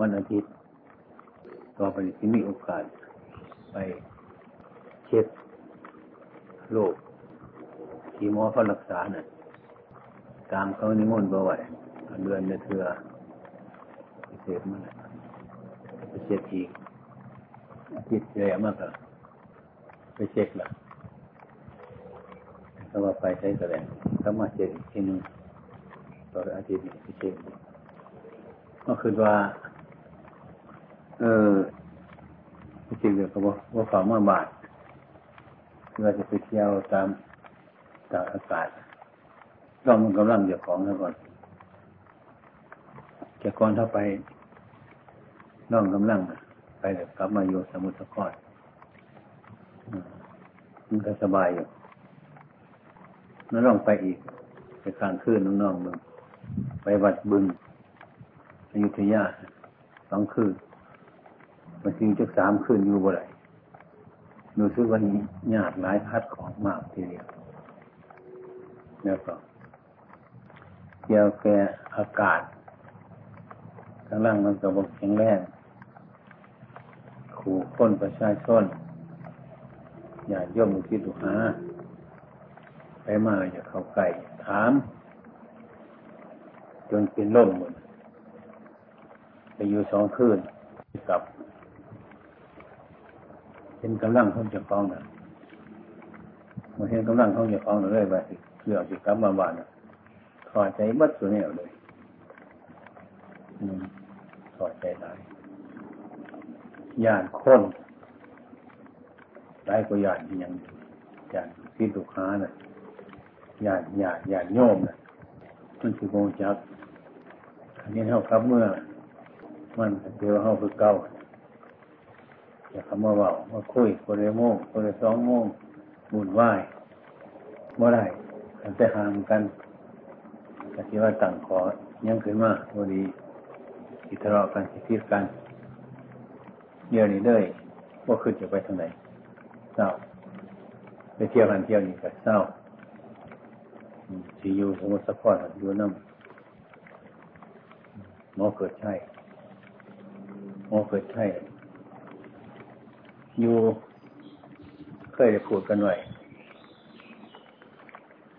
วันอาทิตย์ ต่อไปที่มีโอกาส ไปเช็คโรคที่หมอเขารักษาน่ะ ตามเขานิมนต์บ่ไหวเดือนเถื่อไปเช็คมันไปเช็คอีกอาทิตย์แล้วมากอะไปเช็คละถ้าว่าไปใช้แสดงถ้ามาเช็คอีกทีนึงต่ออาทิตย์นี้ไปเช็คก็คือว่า เออจริงๆก็บอกว่าฝ่ามาบาทเราจะไปเที่ยวตามตามอากาศลองมันกำลังเดี๋ยวของแล้วก่อนจะก่อนถ้าไปล่องกำลังไปเลยกลับมาอยู่สมุทรสาครมันก็สบายอยู่แล้วลองไปอีกไปกลางคืนน้องๆมึงไปวัดบึงอยุธยาสองคืน มันจริงจะสามคืนอยู่บ่ไรดูซึกว่าหยาดหลายพัดของมากทีเดียวแล้วก็เกี่ยวแก่อากาศข้างล่างมันก็บอกแข็งแรงขู่คนประชาชนอย่าย่อมคิดดูหาไปมาอย่าเข้าใกล้ถาม จนเป็นล่มหมดไปอยู่สองคืนกับ ห็นกำลังของเจ้าของนะมาเห็นกำลังของเจ้าของเลยว่าสิเลือกสิกลับมาบ้านะถอดใจบัดตัวนี้เลยถอดใจได้ญาติคนได้ก็ญาติยังญาติที่ตุค้านะ่ะญาติญาติญาติโยมนะ่ะมันคือโมจักอันนี้เท่ากับเมื่อ มันเดียวเท่าคือเก่า อย่าคำว่าเบามาคุยคนละโมงคนละสองโมงบุญไหวเมื่อไรกันจะห่างกันก็คิดว่าต่างขอยังขึ้นมาพอดีอิทะเลาะกันคิดกันเดี๋ยวนี้เลยว่าขึ้นจะไปทางไหนเศร้าไปเที่ยวกันเที่ยวนี้ก็เศร้าสีอยู่สมุทรสาครอยู่น้ำหมอเกิดใช่หมอเกิดใช่ อยู่เคยได้พูดกันไว้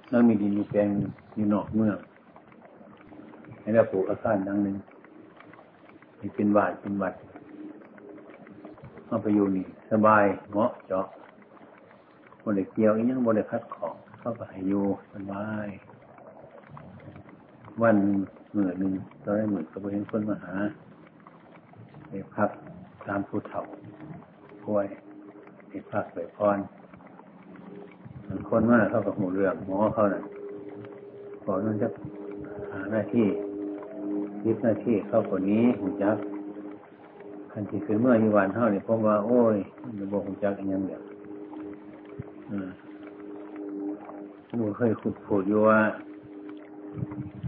แล้วมีดินมีแปลงอยู่นอกเมืองให้เราปลูกอาคารดังหนึ่งมีเป็นบาทเป็นวัดเอาไปอยู่นี่ สบายเหมาะเจาะบริเกี่ยวอีกยังบริคัดของเข้าไปอยู่สบาย วันเหมื่อหนึ่งตอนแรกเหมือนกับเห็นคนมาหาไปพักตามผู้เฒ่า ป่วยติดพักไปพรคนมาเขากับหูเรื่องหมอเขาเนะ่ะขอนั่นจะหาหน้าที่ยิบหน้าที่เข้าคนนี้หูจักคันที่คือเมื่อยี่วันเท่านี่ผมว่า โอ้ยมันบหูจักย่างเดียวอืมผมเคยขุดผูดอยู่ว่า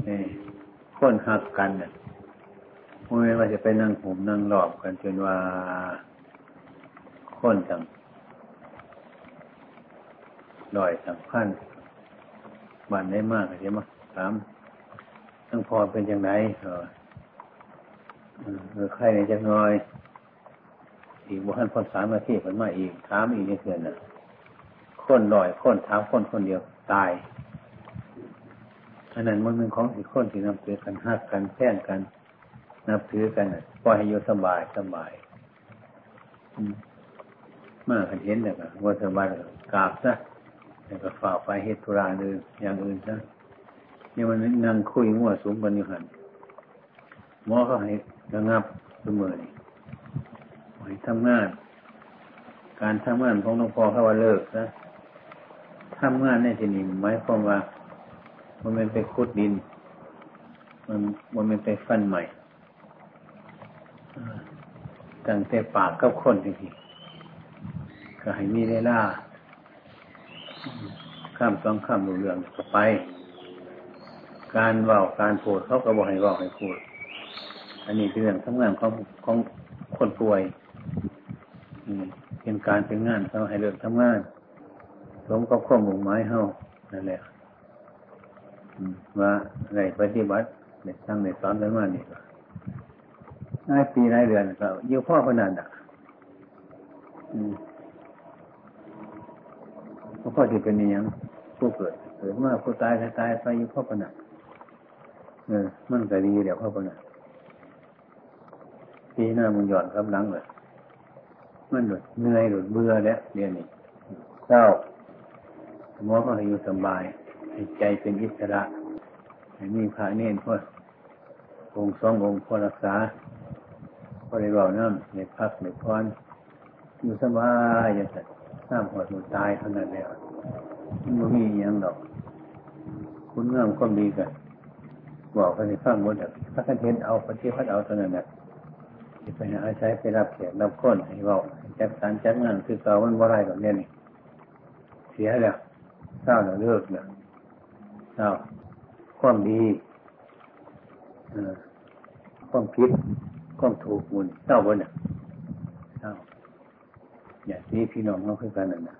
เอ้คนหักกันเนี่ยไม่ว่าจะไปนั่งผมนั่งหลอบกันจนว่า คนจังลอยสำคัญบันได้มากใช่ไหมถามทั้งพอเป็นยังไงเออเอใครในจังน้อย อีกวันพอสามนาที่ผลมาอีกถามอีกนี่เพื่อนน่ะคนลอยคนถามคนคนเดียวตายอันนั้นมันเป็นของสี่คนที่นำเสือกันหักกันแท่งกันนับถือกันปล่อยให้อยู่สบายสบาย มากเห็นแต่ก็ว่าสบายกราบซะแล้วก็ฝากไปเหตุธุระอื่นอย่างอื่นซะเนี่ยมันนั่งคุยมั่วสุมกันอยู่หันหมอเขาให้ระงับเสมอนี่ให้ทำงาน การทำงานของหลวงพ่อเขาว่าเลิกนะทำงานในที่นี้หมายความว่า มันเป็นไปขุดดิน มันมันเป็นไปฟันใหม่ตั้งแต่ปากกับคนจริงๆ ก็ให้มีเวลาข้ามสองข้ามรูเรื่องก็ไป การว่าการพูดเขาก็บอกให้ว่าให้พูด อันนี้เป็นเรื่องทำงานของของคนป่วยเป็นการเป็นงานเขาให้เรื่องทำงานสมกับข้อมุ่งหมายเฮานั่นแหละว่าอะไรปฏิบัติในทางในสอนกันมานี่นายปีนายเดือนก็อยู่พ่อขนาดอะ มพ่อที่เป็นอย่างผู้เกิดเกิดมาผู้ตายตายไปอยู่พ่อขนาดเออมันก็ดีเดี๋ยวพ่อขนาดปีหน้ามึงหย่อนกำลังเลยมันหลุดเหนื่อยหลุดเบื่อแล้วเรียนนี่เศร้าหมอก็ให้อยู่สบายให้ใจเป็นอิสระให้มีพระเนรพ่อองค์สององค์พ่อรักษาพ่อได้บอกน้ำในพักในพรอยู่สบายอย่างนั้น น้ำหัวหนูตายเท่านั้นแล้วมันไม่มีอย่างดอก คุณงามก็มีกันบอกกันในฟังหมดแบบพระกันเทนเอาปฏิพัฒเอาเท่านั้นแหละไปหาใช้ไปรับเขียนรับค้นให้บอกจัดการจัดงานคือเก่ามันว่าไรแบบนี้นี่เสียแล้วเศร้าแล้วเลิกแล้วเศร้าความดีความคิดความถูกมุนเศร้าบนเนี่ย อย่างนี้พี่น้องเราคือกันนั่นนะ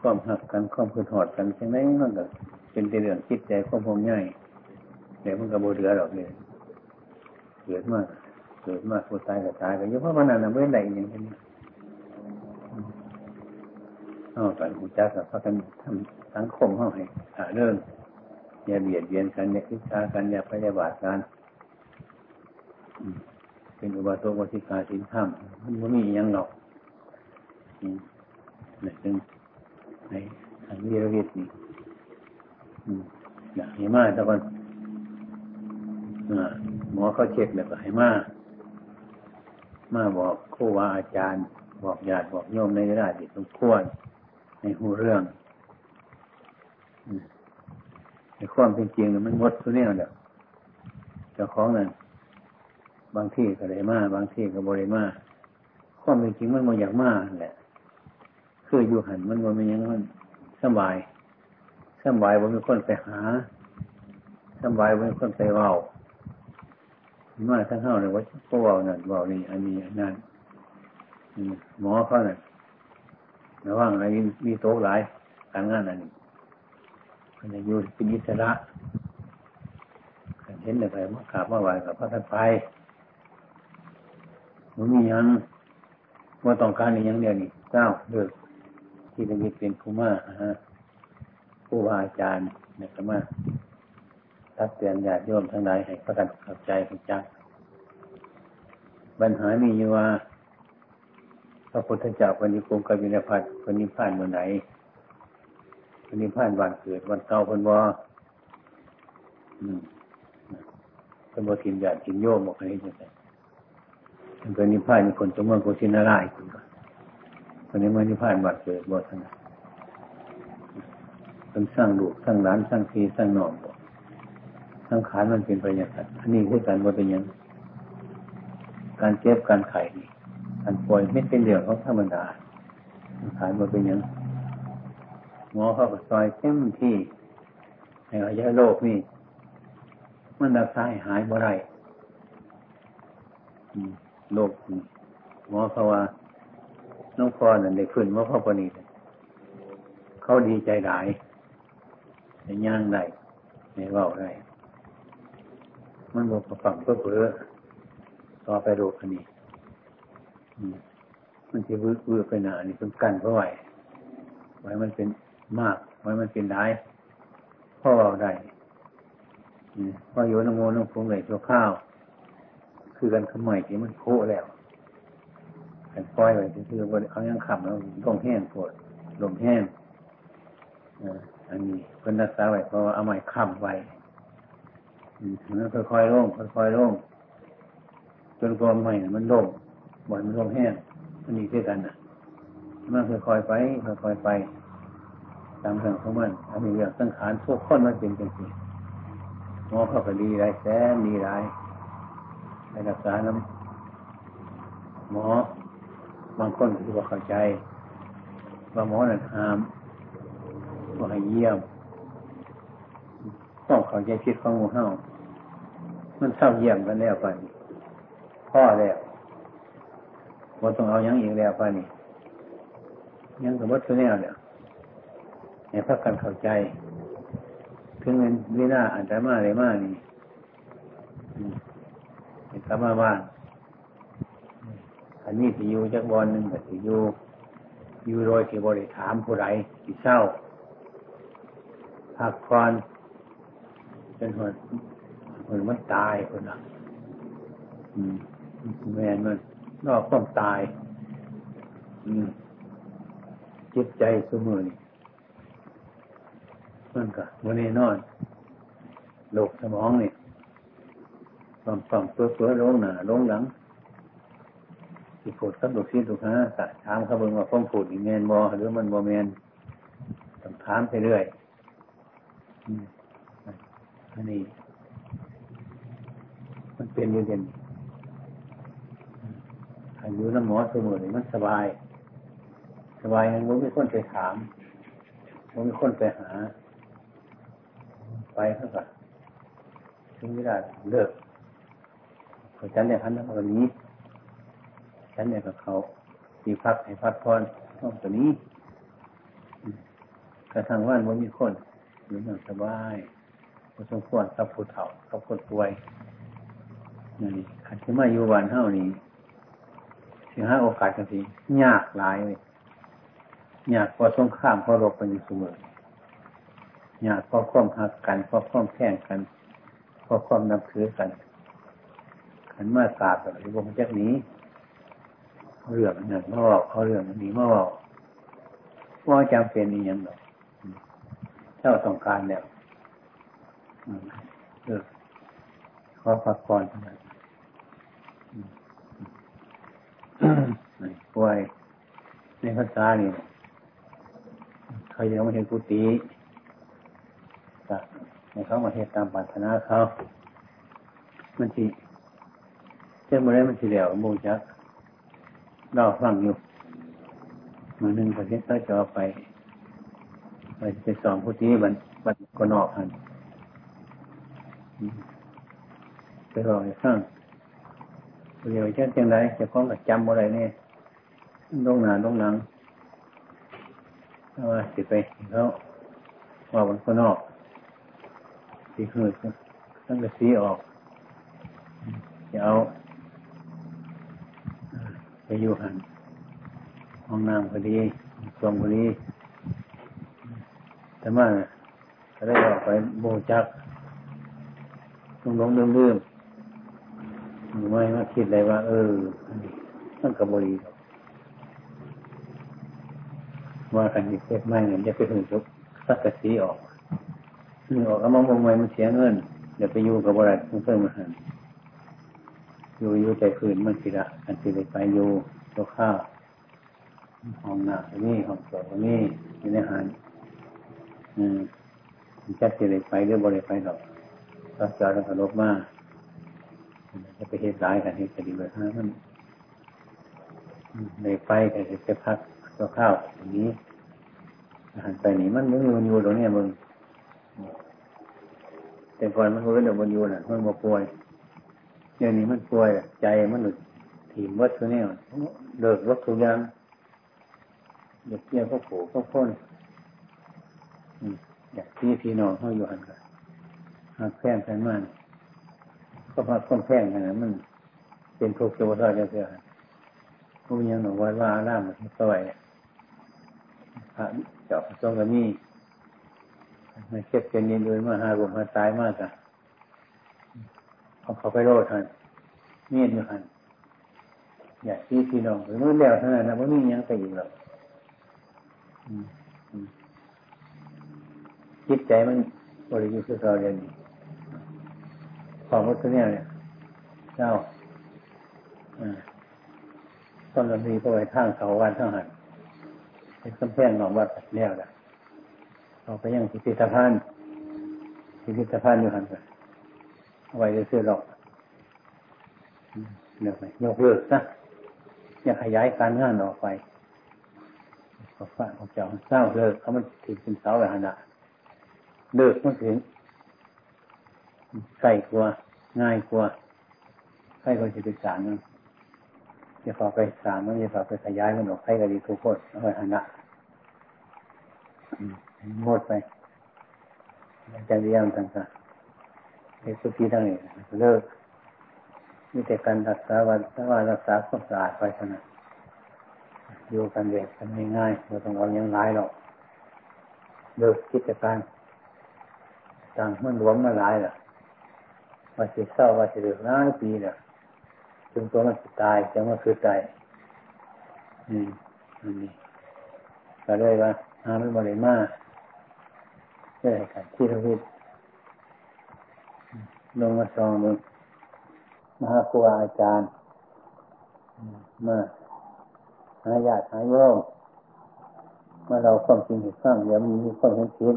ความหักกันความคืนหอดกันใช่ไหมมันก็เป็นเรื่องคิดใจความพงง่ายเดี๋ยวมันก็โบเดือหรอกเลยเกิดมากเกิดมากคนตายก็ตายก็ยังเพราะมันนั่นไม่ได้อย่างนี้เอาไปหูจักกับพระกันทำสังคมเข้าให้หาเรื่องอย่าเบียดเบียนกันอย่าคิดชากันอย่าพยาบาทกัน เป็นอุบาสกวสิกาสินธรรมมันไม่มีอย่างหรอกนี่ซึ่งในทางวิรวิทย์นี่อยากให้มาต่ก่อนหมอเขาเช็คแล้วก็ให้มามาบอกครูว่าอาจารย์ บอกญาติบอกโยมในเวลาที่สมควรในหูเรื่องในความเป็นจริงมันงดทุเนี้ยเดียวเจ้าของนั่น บางที่ก็ได้มาบางที่ก็บริมาความเป็นจริงมันมันอยากมาแหละ คืออยู่หันมันมันยังมันสบายสบายว่ามีคนไปหาสบายว่ามีคนไปเว้ามาทั้งเท่าเลยว่าก็ว่านั่นว่านี่อันนี้อันนั้นหมอเขาเนี่ยระว่างอะไรมีโต๊ะหลายการงานอันนี้มันจะอยู่เป็นอิสระเห็นอะไรมาขาบมาไหวกับพระท่านไป มันมียังว่าต้องการอย่างเดียวนี่เจ้าเลิกที่จะมีเป็นผู้มาฮะผู้อาจารย์นี่ยก็มาทักเตือนญาติโยมทั้งหลายให้พระกันเข้าใจเข้าใจปัญหามีอยู่ว่าพระพุทธเจ้าปณิพงกับวินพัฒน์ปณิพานเมื่อไหนปณิพานวันเกิดวันเก่าพันวอเป็นบทินญาตินโยมบอกให้ยังไง เป็นนิพพานมีคนจงเมืองโกศินารายคุณก่อนคนนี้มื่อนิพพานวันเกิดบททั้งนั้นเป็นสร้างลูกสร้างหลานสร้างที่สร้างนองบอกสังขารมันเป็นไปอย่างนั้นอันนี้คือการว่าเป็นยังการเจ็บการไข่นี่การป่วยไม่เป็นเรื่องของธรรมดาสังขารมันเป็นยังหมอเขาไปซอยเข้มที่ให้อายะโรคนี่มันรักษาหายบ่ไร โรคหมอเขาว่าน้องพ่อนั่นได้ขึ้นว่าพ่อปนีเขาดีใจหลายในย่างได้ในว่าได้มันบอกฝังเพื่อเพื่อต่อไปโรคอันนี้มันจะวืดวืดไปหนาอันนี้เป็นกันเพราะไหวไว้มันเป็นมาก ไว้มันเป็นได้พ่อได้พ่อโยนโมนงคงเลยตัวข้าว คือกันขมายที่มันโคแล้วกันปล่อยไว้คือว่าเอายังขับแล้วลมแห้งปวดลมแห้งอันนี้เป็นรักษาไว้เพราะเอาไม้ค้ำไว้มันค่อยๆโล่งค่อยๆโล่งจนกลมใหม่มันโล่งบ่อยมันโล่งแห้งมันมีด้วยกันนะมันค่อยๆไปค่อยๆไปตามเรื่องของมันอันนี้เรื่องสังขารทุกคนมันเป็นจริงๆหมอเข้าไปดีไรแสนดีไร ในรักษาน้ำหมอบางคนที่ว่าเข้าใจว่าหมอนั่นห้ามว่าให้เยี่ยมต้องเข้าใจคิดของหมู่เฮามันเศร้าเยี่ยมกันแล้วไปพ่อแล้วว่าต้องเอายังอีกแล้วไปนี่ยังสมมติคือแนวเนี่ยเนี่ยพักกันเข้าใจถึงเงินวินาอันตรมาอะไรมากนี่ กลับมาบ้านอันนี้สิอยู่จักบอลหนึ่งก็สิอยู่อยู่โดยที่บริถามผู้ใดที่เศร้าพักผ่อนจนหัวหัวมันตายคนละอืมแมนมันนอกต้องตาย อืมจิตใจสมือนี่มันก็วันนี้นอนโลกสมองนี่ ความความเปื้อเปื้อลงหนาลงหลังที่พูดกับลูกศิษย์ลูกหาสะถามเขาเบิ่งว่าความพูดอีแมนบอหรือมันบอแมนต้องถามไปเรื่อยอันนี้ มันเป็นอยู่เด่นอายุน้ำหมอสมุนมันสบาย สบายมันไม่มีคนไปถามมันมีคนไปหา ไปเท่ากับถึงเวลาเลิก ฉันเนี่ยพันนั้นวันนี้ ฉันเนี่ยกับเขามีพักให้พักพรต้องตัวนี้กระทั่งว่านมันมีคนอยู่อย่างสบายพอสมควรกับผู้เฒ่ากับคนป่วยนี่ขันที่มาอยู่วันเท่านี้สิห้าโอกาสกันทียากหลายเลยยากพอสงข้ามพอรบกันอยู่เสมอยากพอความหักกันพอความแข่งกันพอความนับถือกัน ขันมาตาแบบนี้วงจากนี้เรื่องหนึ่งมาบอกเอาเรื่องนี้มาบอกว่าจำเป็นอีกอย่างหรอกเจ้าต้องการแล้วเออขอพักผ่อนเท่านั้นป่วยในภาษานี่เขายังไม่เห็นกุฏิในเขามาเทศตามปรารถนาเขา มันทีเจ้าเมื่อไรมันทีเหลียวมูจักเราฟังอยู่มือหนึ่งประเทศก็จะไป ไปไปสอนผู้ที่บันบันก็นอกหันไปรอให้ฟังเดี๋ยวเช่นจังไรจะพ้องกับจำอะไรเนี่ยลงหนาลงหนังว่าสิไปเขาว่าบนก็นอกสีหืดตั้งแต่สีออกจะเอา ไปอยู่หันห้องน้ำพอดีตรงพอดีแต่มาก็ได้ออกไปโบจักลงลงเรื่อเรื่อไม่มาคิดเลยว่า เออตั้งกระบรีว่ากันอีกเล็กไม่เนี่ยจะไปถึงจุกสักกะสีออกนี่ออกเอามามองไว้มันเสียเงินเดี๋ยวไปอยู่กับบริษัทเพิ่มมาหัน อยู่อยู่ใจพื้นมันสิละอันสิเลยไปอยู่ตัวข้าวห้องหน้ำนี่ห้องสอบนี่มีอาหารอืมจัดสิเลยไปหรือบริไปหรอกก็จอดแล้วก็ลบมากจะไปเหตุร้ายกันเหตุคดีแบบนั้นมันในไปก็จะพักตัวข้าวอย่างนี้อาหารไปนี่มันมันอยู่ตรงนี้มึงแต่ก่อนมันรู้เดี๋ยวมันอยู่น่ะมันมาป่วย เดี๋ยวนี้มันป่วยใจมันหลุดถีบวัดตัวนี้เลิกวัดทุย่างอยากเกี่ยวก็ผูกก็พ้นอยากที่พี่น้องเขาอยู่หันกันหากแพงกันมากก็พักคนแพงกันนะมัน เป็นทุกข์โจทย์เยอะๆพวกยังหนูว่าว่าล่ามันสวยพระเจ้าทรงกันนี่ไม่เช็ดเป็นยินดีมาหาผมมาตายมากอะ เอาเขาไปโรดทันเมียนอยู่ทันอยากที่พี่น้องหรือมื่อเดียวเท่านั้นนะว่ามียังไปอยู่หรอกจิตใจมันบริยุทธ์เราเรียนของวัตถุเนี่ยเจ้าต้นลำพีก็ไว้ทางเขาวันทั้งหันเป็นกำแพงหนองวัดแล้วแหละเอาไปยังพิพิธภัณฑ์พิพิธภัณฑ์อยู่หันไปเอา ไว้เสื้อหรอกเลิกไปยกเลิกนะอย่าขยายการงานออกไปขอฝากของเจ้าเศร้าเลิกเขามันถึงเป็นเสาแบบนั้นเลิกมันถึงใกล้กลัวง่ายกลัวใกล้กว่าจะไปสารมันอย่าฝากไปสารมันอย่าฝากไปขยายมันออกให้กันดีทุกคนเอาไว้หันะหมดไปจะเรียงต่างๆ เอสุกีทั้งนี้เลิกมีแต่การรักษาวันว่ารักษาความสะอาดไปเท่านั้นอยู่กันเด็กกันง่ายๆเราต้องเอายังไงหรอกเลิกกิจการต่างมันหลวมมาหลายล่ะว่าสิเศร้าว่าสิเดือดร้ายปีน่ะจนตัวมันตายจะมาคือตายนี่นี่ก็เลยว่าหาไม่บริมาเพื่อให้การที่ทวิต ลงมาซองมึงมหาครูอาจารย์ มาหาญาติหายโยมมาเราความจริงเห็นฟังเดี๋ยวมีมีความเห็นผิด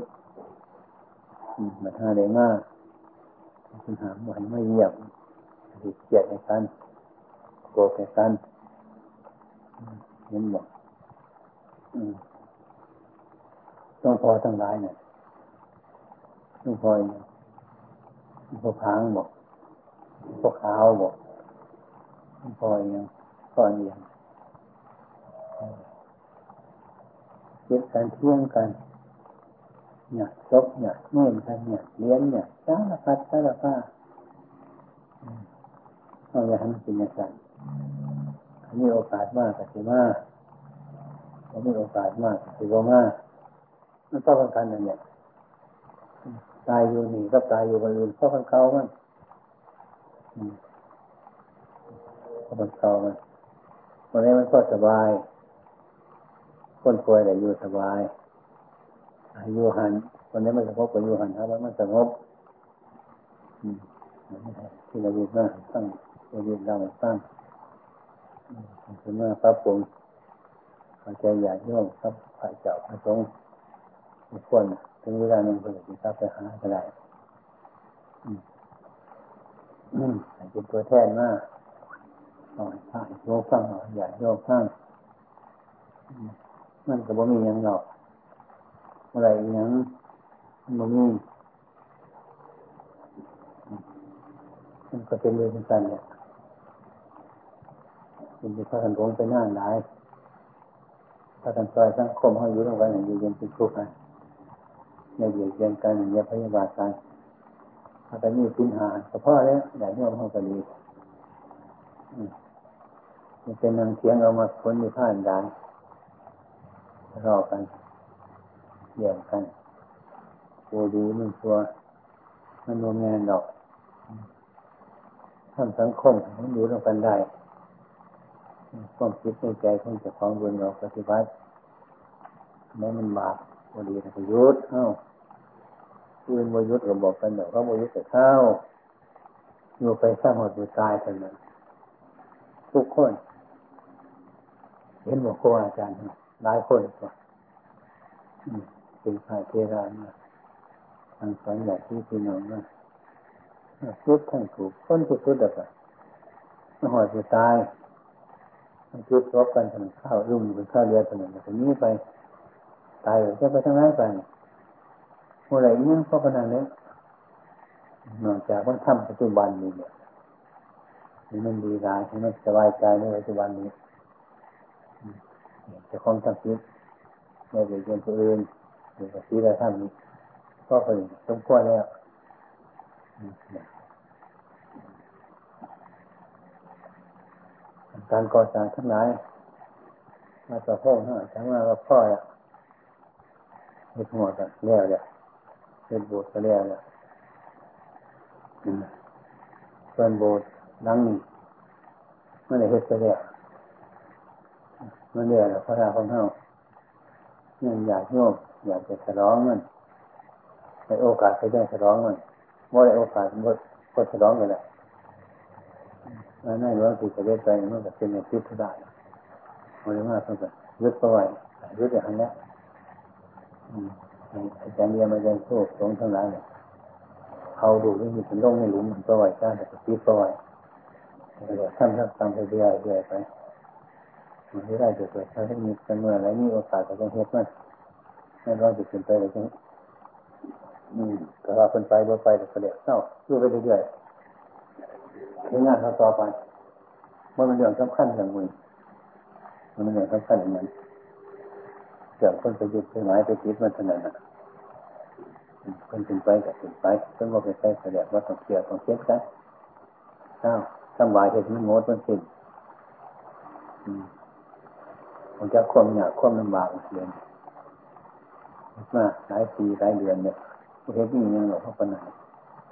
มาท่าได้มากคุณหาหวันไม่เยี่ยมเกียดในกันโกรธในกันเห็นหมดต้องพอทั้งหลายเนี่ยต้องพอเนี่ย พอพังบอกพวกขาวบอกพอย่างพอย่างเก็บกันเที่ยงกันเนี่ยจบเนี่ยเมื่อกันเนี่ยเลี้ยงเนี่ยสารพัดสารพัดเอาอย่างนั้นเป็นอย่างนั้นมีโอกาสมากกับสิมาเรามีโอกาสมากกับสิบมากมันต้องกันนั่นเนี่ย ตายอยู่นี่ก็ตายอยู่บนอื่นเพราะมันเก่ามันเพราะมันเก่ามันวันนี้มันก็สบาย คนป่วยแต่อยู่สบายอายุหันวันนี้มันสงบกว่าอยู่หันครับมันสงบที่เราเรียนมาตั้งเราเรียนเราตั้งถึงมาพระปงเข้าใจใหญ่ย่อมครับฝ่ายเจ้าพระสงฆ์ทุกคน ถึงเวลาหนึ่งคนจะทราบไปหาก็ได้เป็นตัวแทนมากหน่อยพระโยกฟังหน่อยใหญ่โยกฟังมันก็บ่มีอย่างหรอกอะไรอย่างบ่มีมันก็เป็นเรื่องกันเนี่ยเป็นที่พระกันหลวงไปหน้าหลายพระกันซอยสังคมเขาอยู่ตรงกันอยู่เย็นเป็นทุกข์นะ อย่าเบียดเบียนกันอย่าพยาบาทกันถ้าแต่นี่พินหาเฉพาะแล้วอย่าโยมเขาก็ดีมันเป็นนางเสียงเอามาคนอยู่ผ่านได่านรอกันเยี่ยมกันโอดีมันชัวมันโนแมนดอกทำสังคมมันอยู่ตรงกันได้ความคิดในใจของเจ้าของบุญเราปฏิบัติไม่มันบาปโอดีนะประยุทธ์เอ้า อื่นวยุทธ์ก็บอกกันเดี๋ยวเขาวยุทธ์จะเข้าอยู่ไปสร้างหดอยู่ตายกันนะทุกคน เห็นบอกครูออาจารย์หลายคนกว่าเป็นพายเทรามาทางสอนใหญ่ที่พี่น้องมาสุดทั้งถูกคนทุกสุดแบบหอดจะตายมันจุดรบกันถนนข้าวรุ่มเป็นข้าวเรือถนนแบบนี้ไป ตายจะไปทางไหนไปเเมื่อไรเนี่ยก็ขนาดนี้นอกจากมันทำปัจจุบันนี้เนี่ยมันดีร้ายให้มันสบายใจในปัจจุบันนี้จะคองทำคิดไม่ไปเรียนตัวอื่นหรือที่เราทำนี้ก็เป็นสมควรแล้วการก่อสร้างทั้งหลายมาต่อพ่อห้าทั้งมาว่าพ่ออะเห็ดหัวกันแล้วเนี่ย เห็ดโบสถ์ก็แล้วเนี่ยส่วนโบสถ์ดังนี้เมื่ไหร่เห็ดก็แล้วมื่อเรียกพระราของเฮาเนี่ยอยากโยมอยากจะฉลองมันในโอกาสไปได้ฉลองมันว่าในโอกาสมันก็ฉลองกันแหละแล้วนั่นว่าติดจะได้ไปมันก็เป็นอย่างที่ทุได้มันเลยว่าต้องแบบยึดเอาไว้ยึดอย่างนี้ อาจารย์เรียนมาเรียนโชคสงทั้งหลายเนี่ยเขาดูไม่มีถึงลงในหลุมมันก็ไหวจ้าแต่ก็คิดก็ไหวเดี๋ยวท่านท่านทำไปเรื่อยเรื่อยไปมันไม่ได้จะเกิดถ้าได้มีกันเมื่อไรมีโอกาสก็ต้องเฮ็ดมันไม่ร้อนจะขึ้นไปเลยจังอืมก็ว่าคนไปบ่ไปแต่ก็เดี๋ยวเศร้าดูไปเรื่อยๆถึงงานเขาต่อไปมันเป็นเรื่องสำคัญอย่างมึงมันเป็นเรื่องสำคัญอย่างนั้นเรื่องคนไปยึดไปหมายไปคิดมันเท่านั้นอะ คนขึ้นไปกับขึ้นไปจนว่าไปใช้เสด็จว่าต้องเกี่ยวต้องเช็ดกันเศร้าสบายเหตุมันงดมันสิ้นมันจะควมเนี่ยควมลำบากเสียนมาหลายปีหลายเดือนเนี่ยเหตุนี้ยังหลอกเขาปัญหา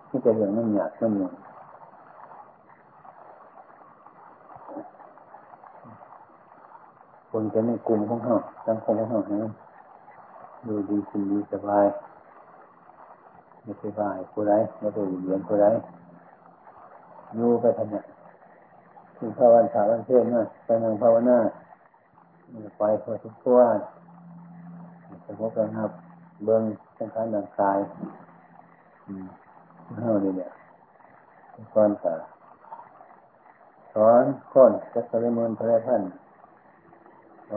ที่จะอย่างนั้นอยากนั่นอยู่คนจะในกลุ่มของเขาสังคมของเขาเนี่ยดูดีกินดีสบาย ไม่สบาผู้ไรไม่ได้เหรียนผู้ไรอยู่ไปทำเนี่ยถึงภาวันสาวันเพื่อนะไปนั่งภาวนาไปพอทุกตัวสมมตินครับ เบื้องสังขารร่างกายเท่านี้เนี่ยก่อนกะสอนคนจะสริมนพระท่าน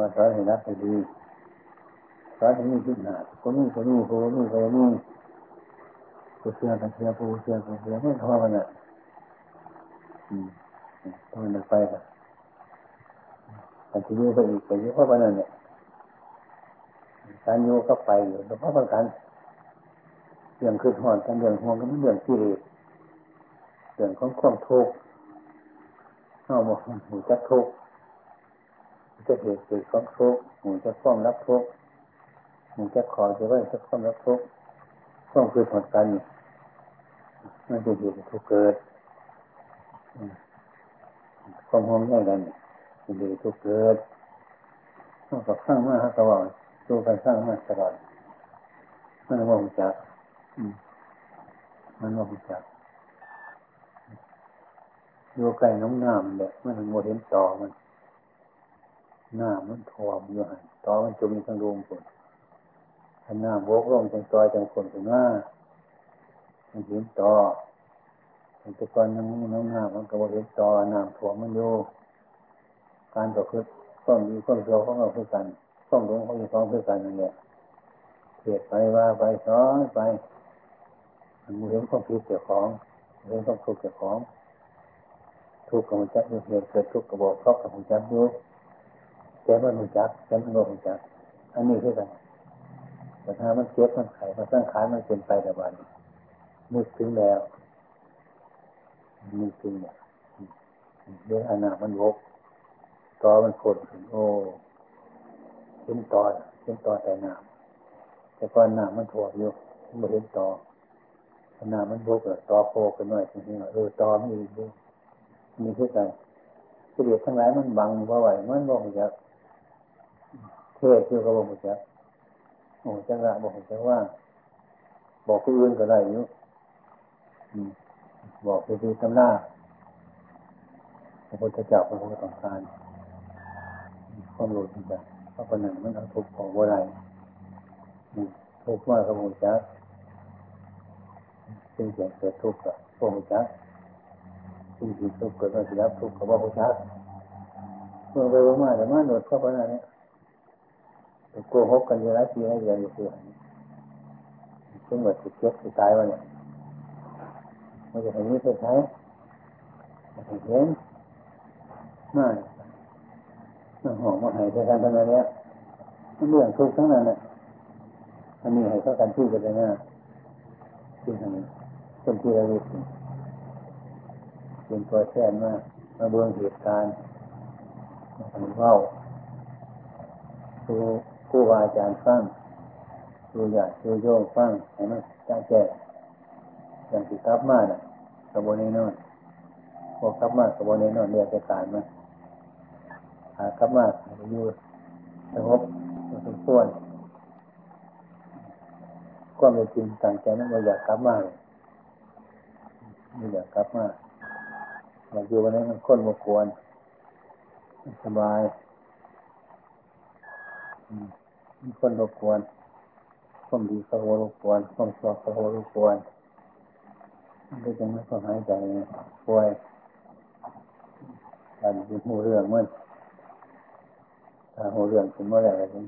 ว่าสอนให้รักให้ดีสอนให้มีทิศหาคนนี้คนนี้คนนี้คนนี้ กูเชื่อกันเชื่อกูเชื่อกูเชื่อไม่ท้อกันอะอืมต้องมันไปแต่ที่ยู่ไปอีกไปยุ่งเพราะว่านั่นเนี่ยการโยก็ไปอยู่เพราะว่าการเรื่องคือหอนกันเรื่องห่วงกันเรื่องที่เรเรื่องของความทุกข์เอามดหูจะทุกข์จะเหตุเกิดของทุกข์หูจะฟ้องรับทุกข์หูจะขอจะไว้จะฟ้องรับทุกข์ ฟ้องคือหอนกันมันเป็นเหตุทุกเกิดความห่วงใยกันเป็นเหตุทุกเกิดต้องกับข้างมาตลอดดูกันข้างมาตลอดมันว่าหูจักมันว่าหูจักอยู่ใกล้น้ำน้ำเนี่ยมันโมเห็นต่อมันน้ามันทวมอยู่หันต่อมันจมอยู่ทั้งดวงคน ถ้าหน้าโบกลงจังตอยจังคนถึงหน้ามันเห็นต่อแต่ก่อนน้ำน้ำหน้ำมันก็โมเห็นต่อน้ำทวมมันอยู่การต่อคือต้องมีข้อเสียของเราคือกันต้องรู้ของมีของคือกันนั่นแหละเทียบไปว่าไปสอนไปมันเห็นความผิดเจ้าของเห็นความทุกข์เจ้าของทุกข์กับมันจักอยู่เหตุเกิดทุกข์กับบอกเพราะกับมันจักอยู่แต่มันมันจักแต่มันก็มันจักอันนี้คือกัน แต่ถ้ามันเจ็บมันไข้มันสร้างขายมันเป็นไปแต่วันนึกถึงแล้วนึกถึงเนี่ยเรื่องอนามันวกตอมันคนโอ้เห็นตอเห็นตอแต่น้ำแต่ก่อนน้ำมันถ่วมอยู่มันเห็นตอน้ำมันวกเลยตอโผล่ขึ้นหน่อยจริงๆเออตอมันอีกมีเพื่อกันกิเลสทั้งหลายมันบังว่าะไหวมันบอกจะเทศเชื่อก็บอกจะ โอ้จังละบอกจะว่า บอกผู้อื่นก็ได้อยู่บอกไปดูตำหน้าพระพุทธเจ้าพระพุทธต้องการความรู้จริงๆเพระคนหนึ่งมันเอาทุกข์ของว่าไรทุกข์ว่าพระพุทธเจ้าจึงเสียงเกิดทุกข์กับพระพุทธเจ้าสิ่งที่ทุกข์เกิดมาสิรับทุกข์กับว่าผู้ชักเมื่อไปว่ามาแต่มาหนวดเข้าไปนั่นเนี่ย โกหกกันอยู่หลายปีหลายเดือนอยู่คือซึ่งว่าสิเจ็บสิตายวะเนี่ยมันจะเห็นนี้เป็นไงมันเห็นมามันหอมมาหายใจกันทั้งนั้นเนี่ยมันเรื่องทุกข์ทั้งนั้นเนี่ยอันนี้ให้เข้ากันที่กันเลยนะที่ทางนี้คนที่ราเรียกเป็นตัวแทนมามาเบื้องเหตุการณ์มาเล่าครู ครูอาจารย์ฟังครูอยากครูโยงฟังให้มันจ้าแจ้อย่างที่ทับมาเนี่ยกระบวนนอนพวกทับมากระบวนนอนเรียกการมาหาทับมาอยู่สงบสมควรก็ไม่จริงตั้งใจนั้นเราอยากกลับมาไม่อยากกลับมาอยากอยู่วันนี้มันค้นมากวนสบายมั นคนรบกวนความดีเขารบกวนความชั่วเขารบกวนมันก็จะไม่ต้องหายใจป่วยการเป็นหูเรื่องมันถ้าหูเรื่องถึงเมื่อไรกัน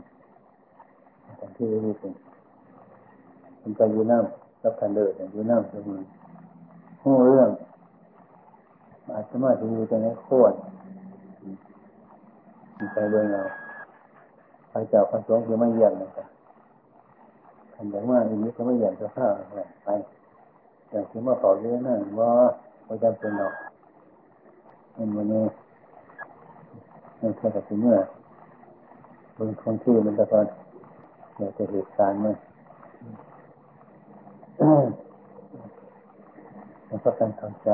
แต่ที่นี่เป็นมันไปอยู่น้ำรับการเดินอยู่น้ำเสมอหูเรื่อง อาจจะมาถึงอยู่ตรงนี้โคตรใจเบื่อเรา พระเจ้าพระสงฆ์คือไม่เยี่ยมนะครับทำอย่างว่าอันนี้ก็ไม่เยี่ยมจะข้าวไปอย่างที่มาขอเยอะนั่นว่าไม่จำเป็นหรอกมันวันนี้มันแค่แต่เมื่อบางคนที่มันจะตอนอยากจะเหตุการณ์มันมันก็การทำใจ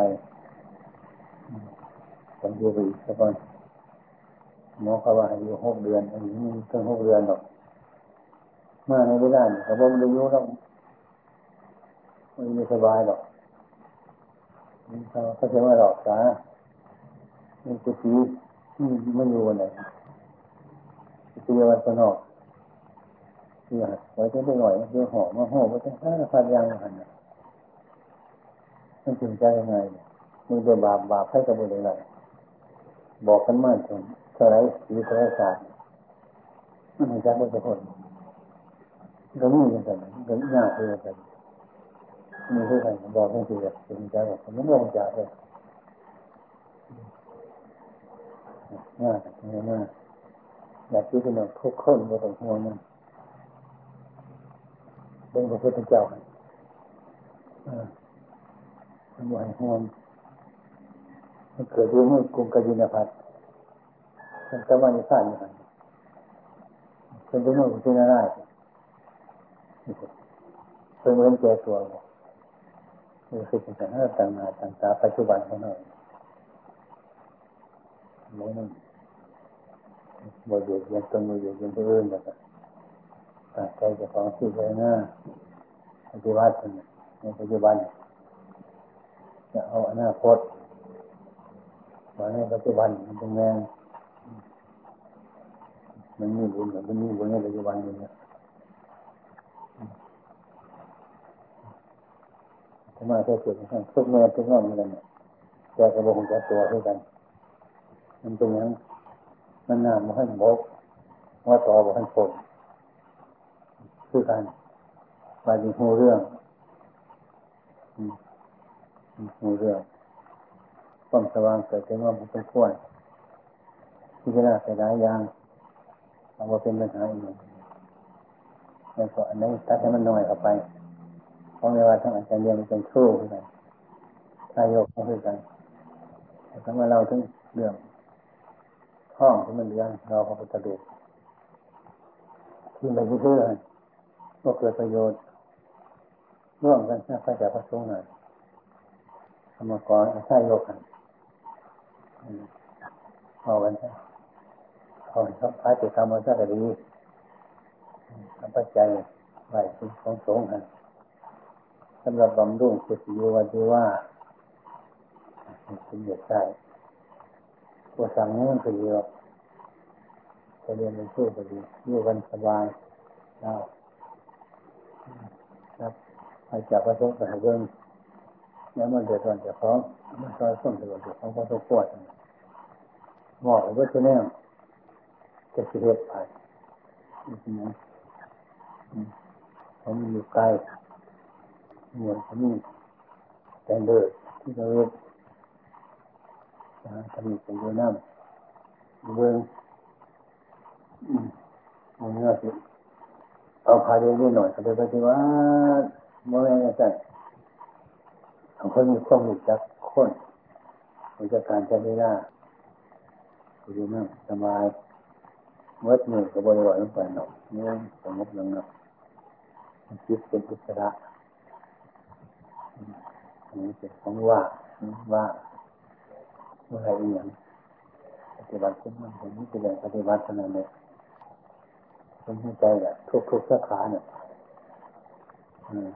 ผมดูไปอีกสักวัน หมอเขาว่าอายุหกเดือนอันนี้มันเพิ่งหกเดือนหรอกมาในไม่ได้เขาบอกมันอายุแล้วมันไม่สบายหรอกเขาเขาจะมาหลอกษามันจะตีมันอยู่วันไหนตีวันพนอกเนี่ยไว้จะได้หน่อยเดี๋ยวหอมมาหอมมาจะห้าพันยังหันมันถึงใจยังไงมึงจะบาปบาปให้กับมึงยังไงบอกกันมากถึง เท่าไรวิทยาศาสตร์มันไม่ใช่ว่าจะคนก็มีอย่างไรก็ยากเลยกันมีเท่าไหร่บอกให้ทีแบบเป็นใจแบบมันไม่ลงจากเลยง่ายง่ายมากอยากที่จะนอนทุกคนก็ต้องห่วงมันเป็นพระพุทธเจ้ามันไหวห่วงมันเกิดด้วยมือกรุงกบินพัท มันจะมาในสานอย่างไรเป็นด้วยมือคุณนาราชเป็นเหมือนแก่ตัวบอกคือคือเป็นกาต่างมาต่างตาปัจจุบันของเราโน้นบทเรียนยังต้นบทเรียนยังตัวอื่นแบบตั้งใจจะฟังที่งใจหน้าปฏิบัติในปัจจุบัน จะเอาอนาคตมาในปัจจุบันมันเป็นแรง มันมีบุญมันมีบุญในปัจจุบันอยู่เนี่ยทำไมแค่เกิดขึ้นทุกเมื่อทุกเมื่อเหมือนกันเนี่ยแกกระบอกจะตัวเท่ากัน มันเป็นอย่างมันน้ำมันให้บกว่าต่อบ่ให้ฝนคือกันบาดีหูเรื่องหูเรื่องความสว่างเกิดขึ้นว่ามันเป็นขวที่จะน่าเสียดายยาง เอามาเป็นปัญหาอีกแล้วก็อันนี้ตัดให้มันน้อยออกไป เพราะไม่ว่าทั้งอาจารย์เรียนมันเป็นชู้กันทายกก็คือกันแต่ถ้ามาเราถึงเรื่องห้องที่มันเลี้ยงเราพระพุทธรูปที่ไปเพื่อก็เกิดประโยชน์ร่วมกันนะพระเจ้าพระสงฆ์หน่อยธรรมกรใช่โยกันเอากันใช่ ขอให้พระเจ้าทำมาสักดีทำปัจจัยไหวสิ่งของสงฆ์สำหรับบำรุงสุติวันที่ว่าเป็นเหตุใช่ตัวสั่งนี้มันคือเยอะจะเรียนเป็นผู้พอดีอยู่กันสบายได้ครับไปจากพระสงฆ์ไปเบิ่งแล้วมันเดือดร้อนจากของมันซอยส้นเดือดร้อนจากของพระสงฆ์ปวดบอกหรือว่าจะแน่ จะเหตุไปนะผมอยู่ใกล้เหมือนผมแตนเดอร์ที่เราเรียกทำอยู่เป็นเรื่องน้ำเบื้องมันก็สิเอาพาเรียนหน่อยเขาไปปฏิวัติโมเมนต์จัดบางคนมีข้อมูลจากคนมีจากการใช้เวลาอยู่นั่งสบาย เมื่อหนึ่งก็บริวารลงไปหนอกเนื่องสงบลงเนาะจิตเป็นอิสระอันนี้เป็นของว่าว่าเมื่อไรอีกอย่างปฏิบัติขึ้นมันผมนี่เป็นการปฏิบัติเท่านั้นเลยผมเข้าใจแหละทุกทุกสาขาเนี่ยอืม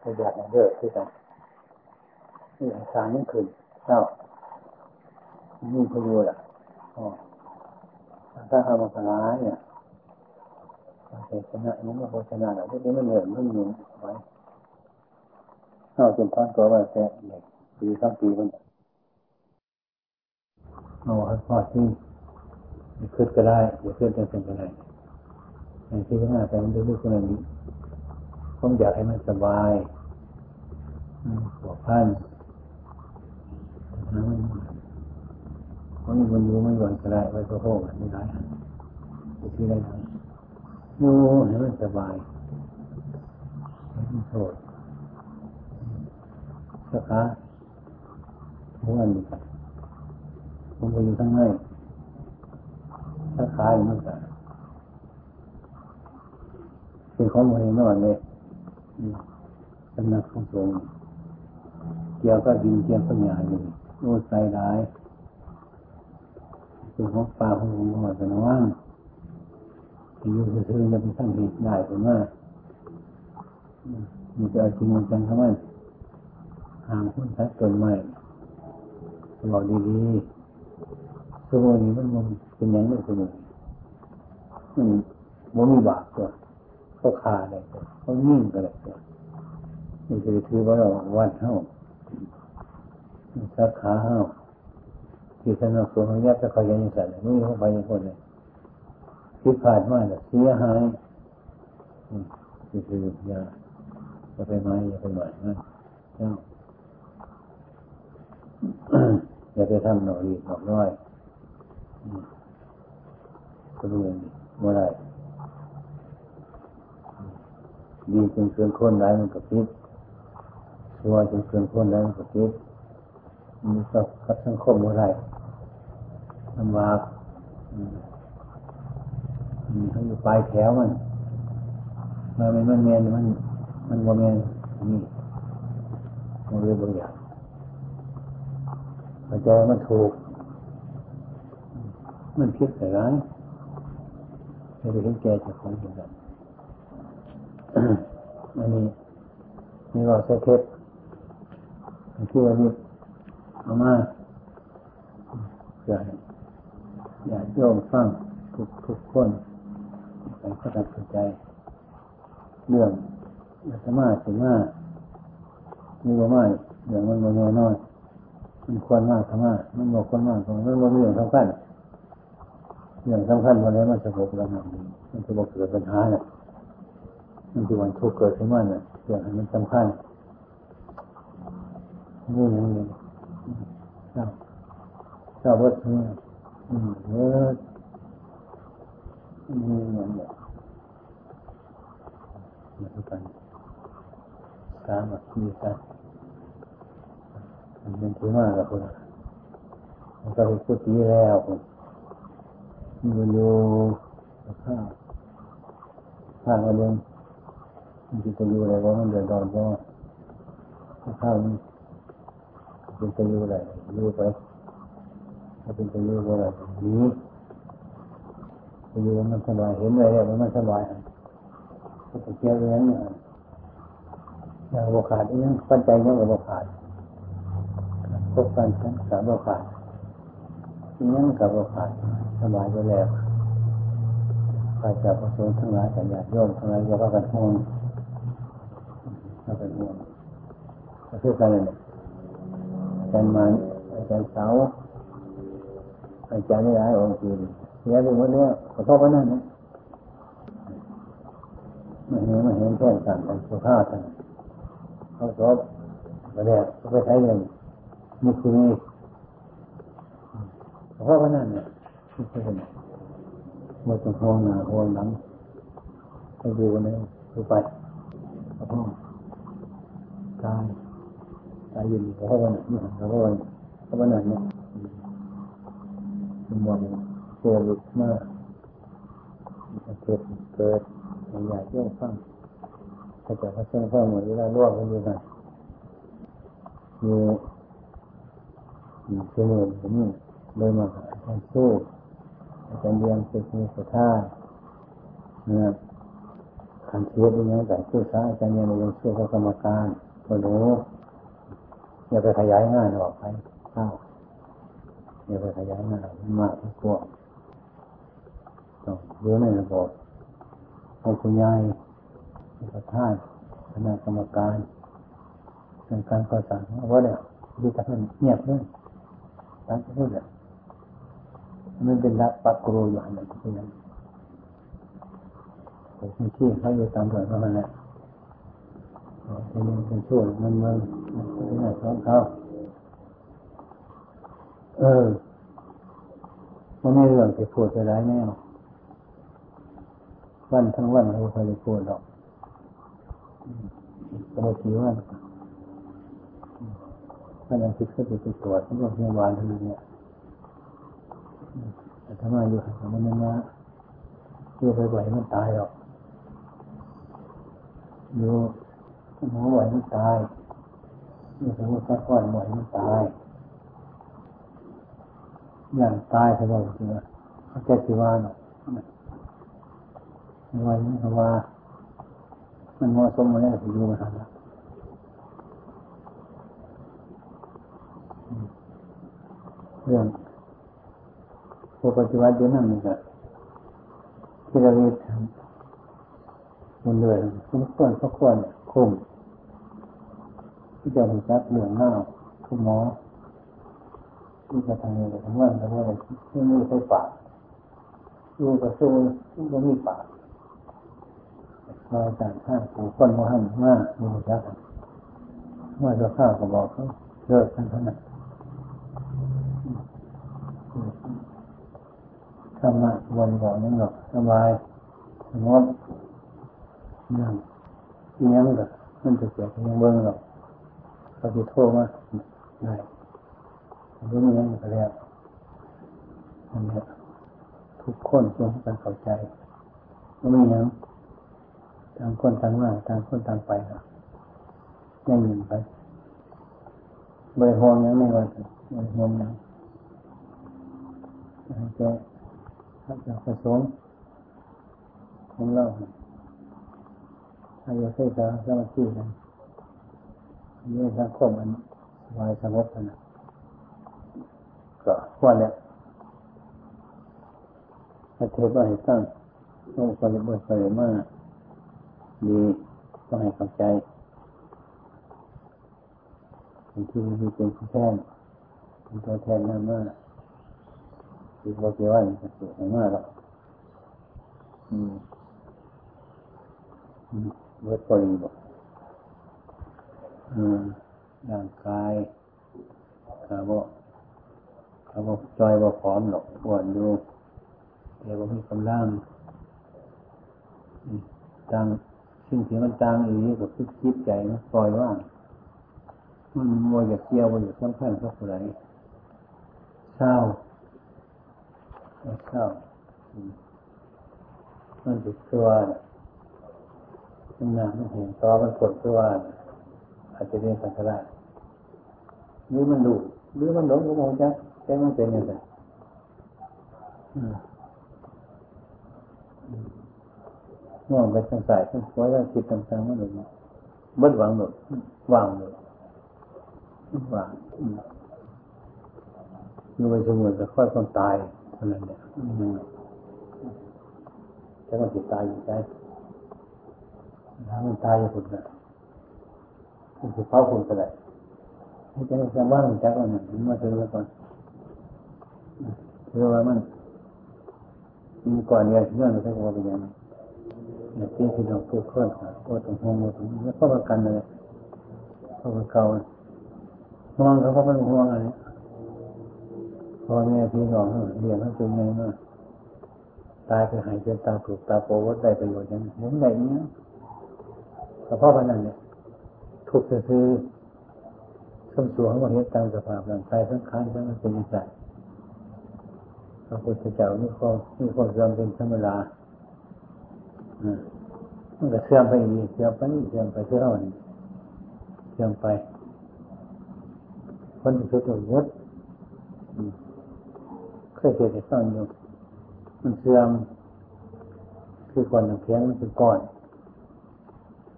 ปฏิบัติเลิกที่กันนี่อาการนี่ขึ้นเจ้านี่พยูล่ะอ๋อ ถ้าทำมาสลายเนี่ยเชนะนี่มันโภชนะแล้วที่มันเหนื่อยมันหนุนไว้เอาจนทอนตัวไปแค่ปีสองปีมันเอาพอที่ขึ้นก็ได้อย่าขึ้นจนเป็นก็ได้อย่างที่หน้าไปมันดูๆคนนี้ผมอยากให้มันสบายปลอดภั ยผมมีมันรู้ไม่หวนก็ได้ไว้ก็โหไม่ได้ที่ได้ไหมดูให้มันสบายไม่ต้องโทษสักครั้งทุกวันนี้มันก็อยู่ข้างในถ้าขาอยู่มันก็เป็นของมันนอนเลยสำนักของสงฆ์เกี่ยวกับดินเกี่ยวกับหญ้าอยู่โอ้ใจร้าย เป็นของปลาของหมูหมดกันว่างอยู่ซื่อๆจะเป็นทั้งเหตุได้ผมว่ามีแต่เอาจริงจังเข้ามาห่างคนทัดต้นไม้บอกดีๆสมุนนี้มันมันเป็นย่างนี้สมุนมันมันมีบาปตัวเขาขาอะไรตัวเขายิ่งอะไรตัวนี่คือถือว่าเราวัดเท่าสาขาเท่า ที่สนับสนุนยักษ์จะคอยยังสั่นไม่เข้าไปยังคนเลยคิดผ่านมาเลยเสียหายนี่คืออย่าอย่าไปไม้อย่าไปหมายนะเจ้าอย่าไปทำหน่อยหน่อยน้อยก็รู้องนี้เมื่อไรดีจนเกินคนได้มันก็พิษชัวจนเกินคนได้มันก็พิษ มีกับกับสังคมเมื่อไรลำบากเขาอยู่ปลายแถวมันมาเป็นมันเมียนมัน มันโมเมนนี่มันเรื่องบางอย่างพอใจมันถูก มันคิดแต่ร้ายไม่ได้เห็นแก่จากของอย่างนั้นอันนี้นี่ว่าเสเทปที่ว่านี่ เอามาอย่าอย่าโยมฟังทุกทุกคนไปเข้าใจ เรื่องธรรมะถึงว่ามีว่าไม่เรื่องมันมันน้อยมันควรมากธรรมะมันบอกควรมากตรงนั้นมันเรื่องสำคัญเรื่องสำคัญวันนี้มันสงบแล้วมันมันจะบอกเกิดปัญหาเนี่ยมันจะวันทุกข์เกิดขึ้นมาเนี่ยเรื่องมันสำคัญนี่อย่างนี้เจ้าเจ้าวัดเนี้อืมเออนี่อย่างนี้มาทุกกันสามัคคีกันมันเป็นที่มากกับคนมันก็พุทธิแล้วคนมันอยู่ข้าวข้าวเรื่องมันจะอยู่อะไรว่ามันเดือดร้อนก็ข้าวมัน เป็นจะอยู่อะไรอยู่ไปถ้าเป็นจะอยู่อะไรนี้จะอยู่มันสบายเห็นอะไรมันมันสบายก็เกี่ยวเรื่องอย่างโบขาดยังปัจจัยยังโบขาดพบกันชั้นสามโบขาดยังกับโบขาดสบายไปแล้วพระเจ้าประสงค์ทั้งหลายแต่ญาติโยมทั้งหลายอย่าว่ากันห่วงอย่าเป็นห่วงก็คือกันเลยอา จารย์มันอาจารย์เสาอาจารย์นี่หลายองค์จีนเนี่ยเป็นวันนี้ขอโทษว่านั่นนะมาเห็นมาเห็นแค่ต่างกันสุภาพกันเขาสอบมาแล้วเขาไปใช้เงินมีคุณนี่เพราะว่านั่นเนี่ยที่เป็นมาตรงห้องหน้าห้องหลังไปดูกันเลยดูไปห้องกาย กายยืนเพราะว่านั่นนี่เพราะว่าเพราว่านั่เนี่ยมันมองเกิดหลุดมากเกิดเกิดอยากเรื่องฟังถ้าจะพระเจ้าฟังเหมดเวลาร่วมกันอยู่กันมีมีเชื่อมือผมเลยมาอาจารย์สู้อาจารย์เรียนเป็นมีสุท่าเนี่ยขันเทียบอย่างนี้แต่สู้ซะอาจารย์เรียนยังสู้พระกรรมการก็รู้ อย่าไปขยายงานออกไปข้าอย่าไปขยายงานมากกว่าต้องเยอะในระบบให้คุณยายประธานคณะกรรมการในการก่อสร้างว่าเนี่ยดีแต่มันเงียบเลยตั้งพูดเลยมันเป็นรักปักกรูอยู่อันนั้นที่นั้นผมที่เขาอยู่ตามเรื่องของมันแหละเป็นยังเป็นช่วยมันมัน เป็นไงของเขาเออมันไม่เรื่องที่พูดไปร้ายแน่วันทั้งวันเราเคยพูดหรอกปกติว่าท่านอาทิตย์ก็จะไปตรวจที่โรงพยาบาลที่นี่เนี่ยแต่ทำไมอยู่หันมันนั่นนะอยู่ไปไหวมันตายหรอกอยู่หมอไหวมันตาย อยู่สมมติสักวันไหวมันตายอย่างตายเขาบอกจริงว่าเขาแก้สิว่าเนาะไหวมันเขาว่า มันเหมาะสมมาแล้วที่อยู่มาทำแล้วเรื่องพวกปัจจุบันเดี๋ยวนั้นนี่ก็ที่เราเรียนทำมันเลยทุกคนทุกคนคุ้ม ที่จะมีจักเรื่องหน้าคุณหมอที่จะทำเองทำงานทำงานที่ไม่ใช่ปากดูกระซูที่ก็มีปากมาจากข้างผู้คนมหันมากมีจักเมื่อจะข้าวก็บอกเขาเลิกกันเท่านั้นธรรมะวันก่อนนั่นหรอกสบายสงบเรื่องเลี้ยงกับมันจะเกิดยังเบิ้งหรอก เขาจะโทษว่าได้รื่องนี้ยก็แล้วอันนี้ทุกคนจงกันเข้าใจก็ไม่ยังต่างคนต่างว่าต่างคนต่างไปนะไม่ยินไปบริหองยังไม่ว่าบริหองยังจะถ้าจะประสงค์ของเราอายุเท่ากับสมาธิกันนี่ นี่สังคมมันวายสงบนะก็ควรแล้วถ้าเทปว่าให้ตั้งต้องปฏิบัติไปมากดีต้องให้เข้าใจบางทีมีเป็นผู้แทนเป็นตัวแทนนั่นมากคือเราเกี่ยวว่าจะเกิดมากแล้วอืมเบิดพอดีบอกอืม ร่างกายขาบอกขาบอกจอยบอกพร้อมหรอกปวดอยู่แต่ว่ามีกำลังจังสิ่งที่มันจังอีกก็คือคิดใจมันปล่อยว่างมันมัวอยากเกี่ยวมันอยากสำคัญกับอะไรเศร้าเศร้ามันติดตัวมันหนักมันเห็นตอมันกดตัว อาจจะเป็นสังขารหรือมันดูหรือมันหลงก็มองจักแต่มันเป็นอย่างไรมองไปทางสายทางขวาทางคิดต่างๆมันหลงบัดหวังหมดวางหมดวางอยู่ไปสมุนจะค่อยความตายเท่านั้นเนี่ยแต่มันติดตายอยู่ใจถ้ามันตายอยู่คนละ มันจะเผาคนก็ได้ให้ใจจะว่างจักมันมันมาถึงแล้วก่อนคือว่ามันมีก่อนเนี่ยเรื่องมันจะว่าเป็นยังไงเนี่ยที่ที่เราพูดขึ้นว่าตรงห้องว่าตรงนี้แล้วก็ประกันเลยเข้าไปเก่าห่วงเขาเพราะมันห่วงอะไรพ่อแม่พี่น้องเรียนเขาเป็นไงมากตายไปหายเจนตาถูกตาโปวัดได้ประโยชน์ยังผมไหนเนี้ยแต่พ่อพนันเนี่ย ถูกซื้อสมสวงว่าเห็นตามสภาพร่างกายทั้งค้านทั้งเป็นนิสัยพระพุทธเจ้านี่ข้อนี่ข้อเสื่อมเป็นธรรมดาอ่ามันก็เสื่อมไปอีกเสื่อมไปอีกเสื่อมไปเท่านี้เสื่อมไป คนที่สุดตัววัดเคยเกิดในฟังอยู่มันเสื่อมคือก่อนน้ำแข็งมันเป็นก้อน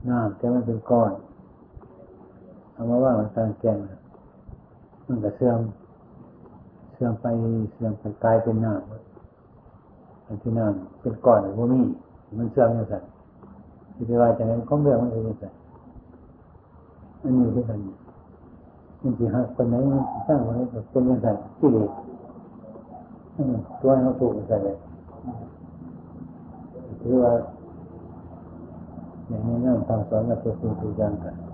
น้ำแข็งมันเป็นก้อน เอามาว่ามันกลางแกงมันก็เสื่อม เสื่อมไปเสื่อมไปกลายเป็นน้ำอันที่น้ำเป็นก้อนหรือว่ามี มันเสื่อมอย่างไรที่ไปว่าจากนั้นขอเรื่องมันเป็นอย่างไรอันนี้ที่กันมันที่หักคนไหนสร้างคนไว้เป็นย่างไรกิเลสตัวให้เขาถูกใส่เลยถือว่าอย่างนี้นั่งฟังสอนกับตัวคุณตัวยังกัน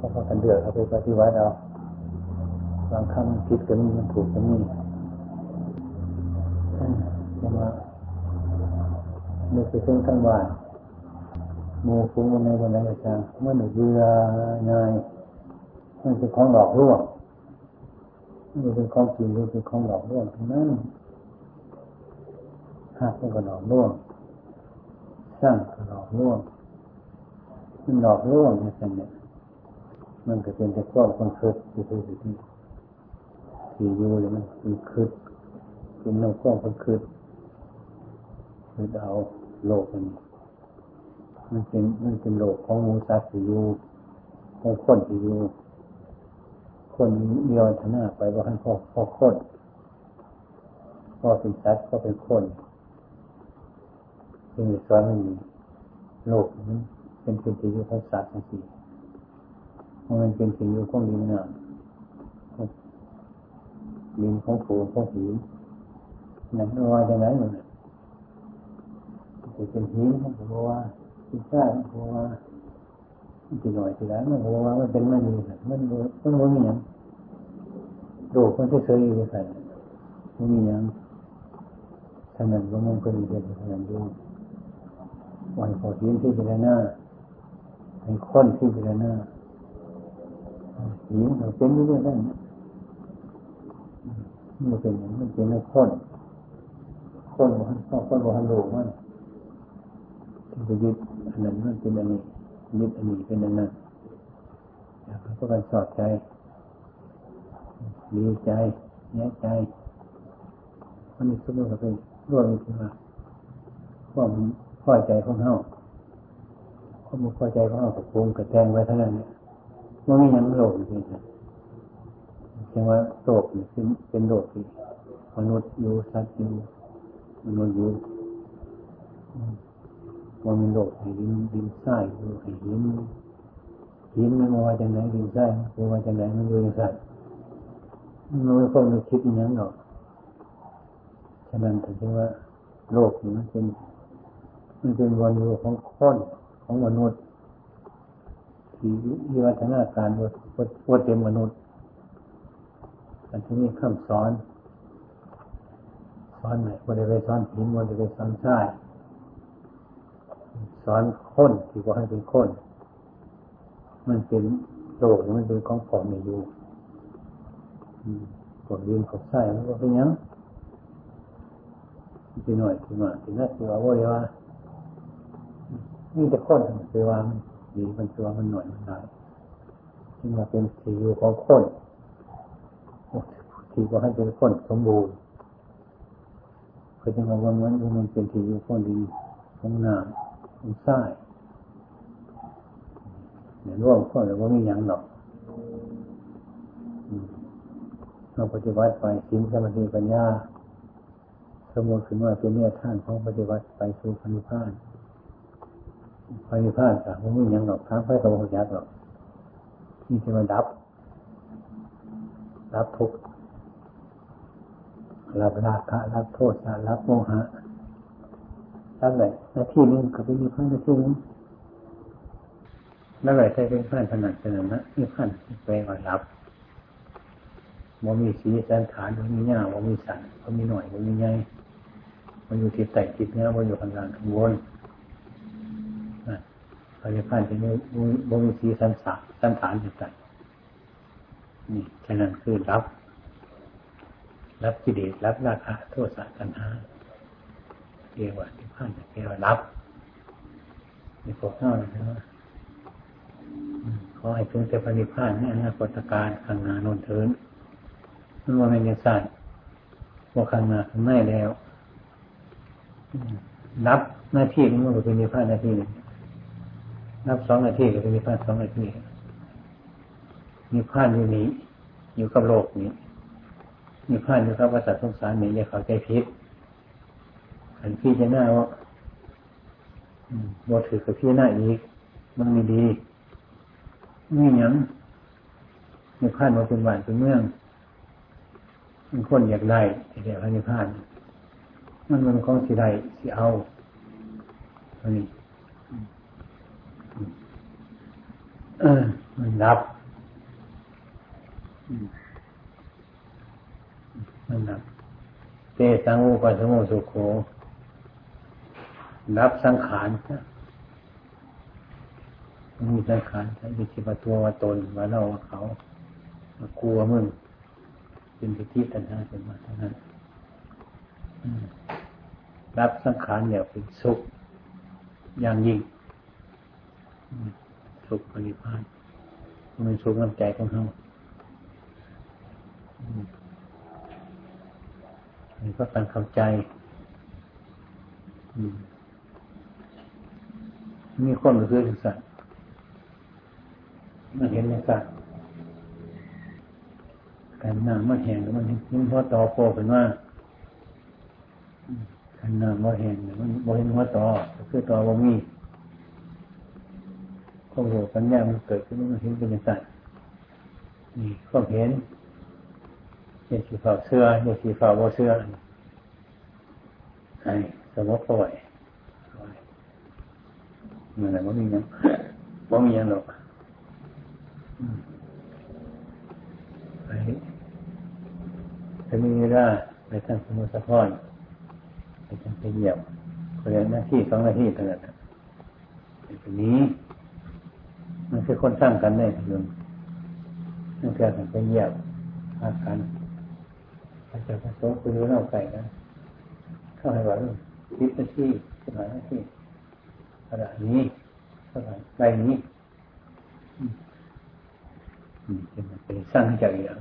เขาพากันเดือดเขาไปปฏิวัติเอาบางครั้งผิดกันนี่มันถูกกันนี่จะมาเมื่อไปซึ่งทั้งวานมูฟุ้งวันในวันไหนก็ช่างเมื่อหนึ่งเบื่อง่ายมันเป็นของหลอกลวงมันเป็นของจริงหรือเป็นของหลอกลวงทั้งนั้นหักมันก็หลอกลวงสร้างก็หลอกลวงมันหลอกลวงในสันเนี่ย มันก็เป็นแต่ก้อนคนคิดที่ที่ที่ที่อยู่เลยมันเป็นคิดเป็นน้ำก้อนคนคิดคิดเอาโลกมันมันเป็นมันเป็นโลกของมูสัตว์ที่อยู่ของคนที่อยู่คนเดียวชนะไปว่าท่านพ่อพ่อคนพ่อเป็นสัตว์ก็เป็นคนจึงสอนมันโลกนี้เป็นสิ่งที่อยู่ของสัตว์ทั้งสี่ มันเป็นสิ่งอยู่ของดินน้ำดินของฝูของหินนั่นว่าจะไหนมันจะเป็นหินมันก็ว่าเป็นทรายมันก็ว่าทีหน่อยทีหลังมันก็ว่ามันเป็นมันมีมันมันมันมีอย่างโลกมันเฉยๆอยู่ใส่มันมีอย่างฉะนั้นว่ามันเป็นเรื่องขนาดนี้วันขอหินที่เป็นาเป็นค้นที่เป็นา หินมันเป็นอยู่ด้วยกันมันเป็นอย่างมันเป็นในค้นค้นวันค้นวันโลกมันที่จะยึดอันนั้นมันเป็นอันนี้ยึดอันนี้เป็นอันนั้นอยากให้พวกกันสอดใจดีใจแย่ใจมันมีสุขภาเป็นร่วมขึ้นมาความพอใจของเฮาความพอใจของเฮากับปรุงกับแทงไว้เท่านั้นเนี่ย ไม่ยังโลกจริงๆจังว่าโลกเป็นเป็นโลกที่มนุษย์อยู่สัตว์อยู่มนุษย์อยู่มันมีโลกให้ดินดินทรายอยู่ให้หินหินมันมาจากไหนดินทรายมันมาจากไหนมันอยู่ในสัตว์มันไม่ต้องนึกคิดอย่างหรอกฉะนั้นถึงว่าโลกนี้มันเป็นมันเป็นวันอยู่ของคนของมนุษย์ ที่วิวัฒนาการวัวัเต็มมนุษย์อันที่นี้คำสอน สอนไหนวันใดไปสอนหินวันใดไปสอนทรายสอนคนที่ว่าให้เป็นคน มันเป็นโลกมันเป็นของของมีอยู่กดดินกดทรายมันก็เป็นยังที่หน่อยที่มาที่นั่นที่ว่าว่าว่านี่จะค้นคือว่ามันีมันตัวมันหน่อยมันได้ที่มาเป็นสีของคนที่ก็ให้เป็นคนสมบูรณ์เขาจะมาว่ามันมันเป็นสีอยู่ของดีของน้ำของทรายเนี่ยร่วมข้อแต่ว่าไม่ยังหรอกเราปฏิบัติไปสิ่งสมาธิปัญญาสมมติขึ้นว่าเป็นเนี่ยท่านของปฏิบัติไปสู่พันิ พานพันิพานค่ะมันไม่ยังหรอกทางไปกับพยักหรอกนี่จะมาดับ รับทุกข์รับราคะรับโทษรับโมหะรับอะไรหน้าที่นึงกับเป็นนิพพานหน้าที่นึงแล้วอะไรใช้เป็นผ่านถนัดถนัดนะนิพพานแปลว่ารับมันมีสีสันฐานมันมีหน้ามันมีสันมันมีหน่อยมันมีใหญ่มันอยู่ที่แต่จิตเนื้อมันอยู่ข้างล่างข้างบน พระพันธ์จะไมีบ่มีสีสันสานสันฐานอยู่กันนี่ฉะนั้นคือรับ รับกิเลสรับราคะโทษะตัณหาเรียกว่าที่พันธ์เรียกว่ารับนี่พวกเท่านะขอให้พึงแต่ปณิพานในอนาคตการข้างหน้านนเทินมันว่าเป็นยังไงว่าข้างหน้าข้างในแล้วรับหน้าที่มันก็เป็นนิพพานหน้าที่หนึ่ง นับสองนาทีก็เป็นนิพพานสองนาทีนิพพานอยู่นี้ อยู่กับโลกนี้นิพพานอยู่กับวัฏสงสารนี้อย่าเข้าใจผิดอันพี่จะหน้าว่าบถือกับพี่หน้าอีก มันมีดีมีหยังนิพพานมาเป็นบ้านเป็นเมืองมันคนอยากได้แต่เดี๋ยวนิพพาน มันมันของสิได้สิเอาอันนี้เออ มันรับมันรับ เตสังอุปสมุสุโขรับสังขารมีสังขารมีคิดว่าตัวว่าตนว่าเราว่าเขากลัวมึงเป็นพิธีตัณหาเป็นมาทั้งนั้นรับสังขารเนี่ยเป็นสุขอย่างยิ่ง สุขปริพานมันสุขน้ำใจของเขานี่ก็การเข้าใจมีความรู้สึกสัตว์มันเห็นในสัตว์การน้ำมันแห้งมันเห็นหัวต่อโผล่ขึ้นมาการน้ำมันแห้งมันบ่เห็นหัวต่อคือต่อบ่มี ความรู้ปัญญามันเกิดขึ้นมันเห็นเป็นสัตว์นี่ความเห็นอย่าสีฝ่าเสื้ออย่าสีฝาบ่เสื้อไอ้สมมติปล่อยมันอะไรบ่มียังบ่มียังหรอกไปถ้ามีเวลาไปทางสมุทรสาครไปทางไปเยี่ยมเรียนหน้าที่สองหน้าที่เท่านั้นเป็นนี้ มันคือคนสร้างกันได้ทุกคนนั่นคือการไปเยียมอาการอาจารย์พระสงฆ์คุณรู้เล่าไก่นะเข้าให้ว่าคิดหน้าที่สถานหน้าที่ขณะนี้สถานใบนี้จะไปสร้างใจอย่าง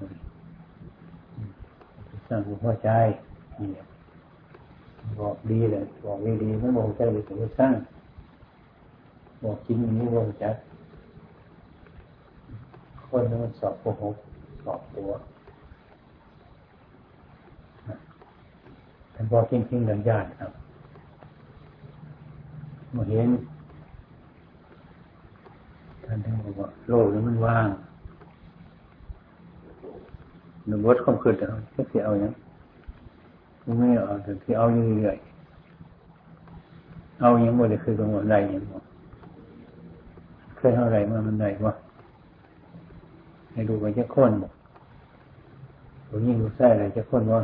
สร้างหัวใจบอกดีเลยบอกดีดีไม่บอกใจเลยถึงจะสร้างบอกจริงนี้บอกจัด คนมันสอบโกหกสอบตัวท่านบอกจริงจริงดังญาติครับมาเห็นท่านท่านบอกว่าโลกนี้มันว่างหนึ่งวัดความคืนแต่ก็เสียเอาอย่างไม่เอาแต่ที่เอาอยู่เรื่อยเอาอย่างหมดเลยคือตรงหัวใจอย่างหมดเคยเท่าไรมามันไหนวะ ให้ดูไปจะค้นบอกตัวยิ่งดูใส่อะไรจะค้นวะ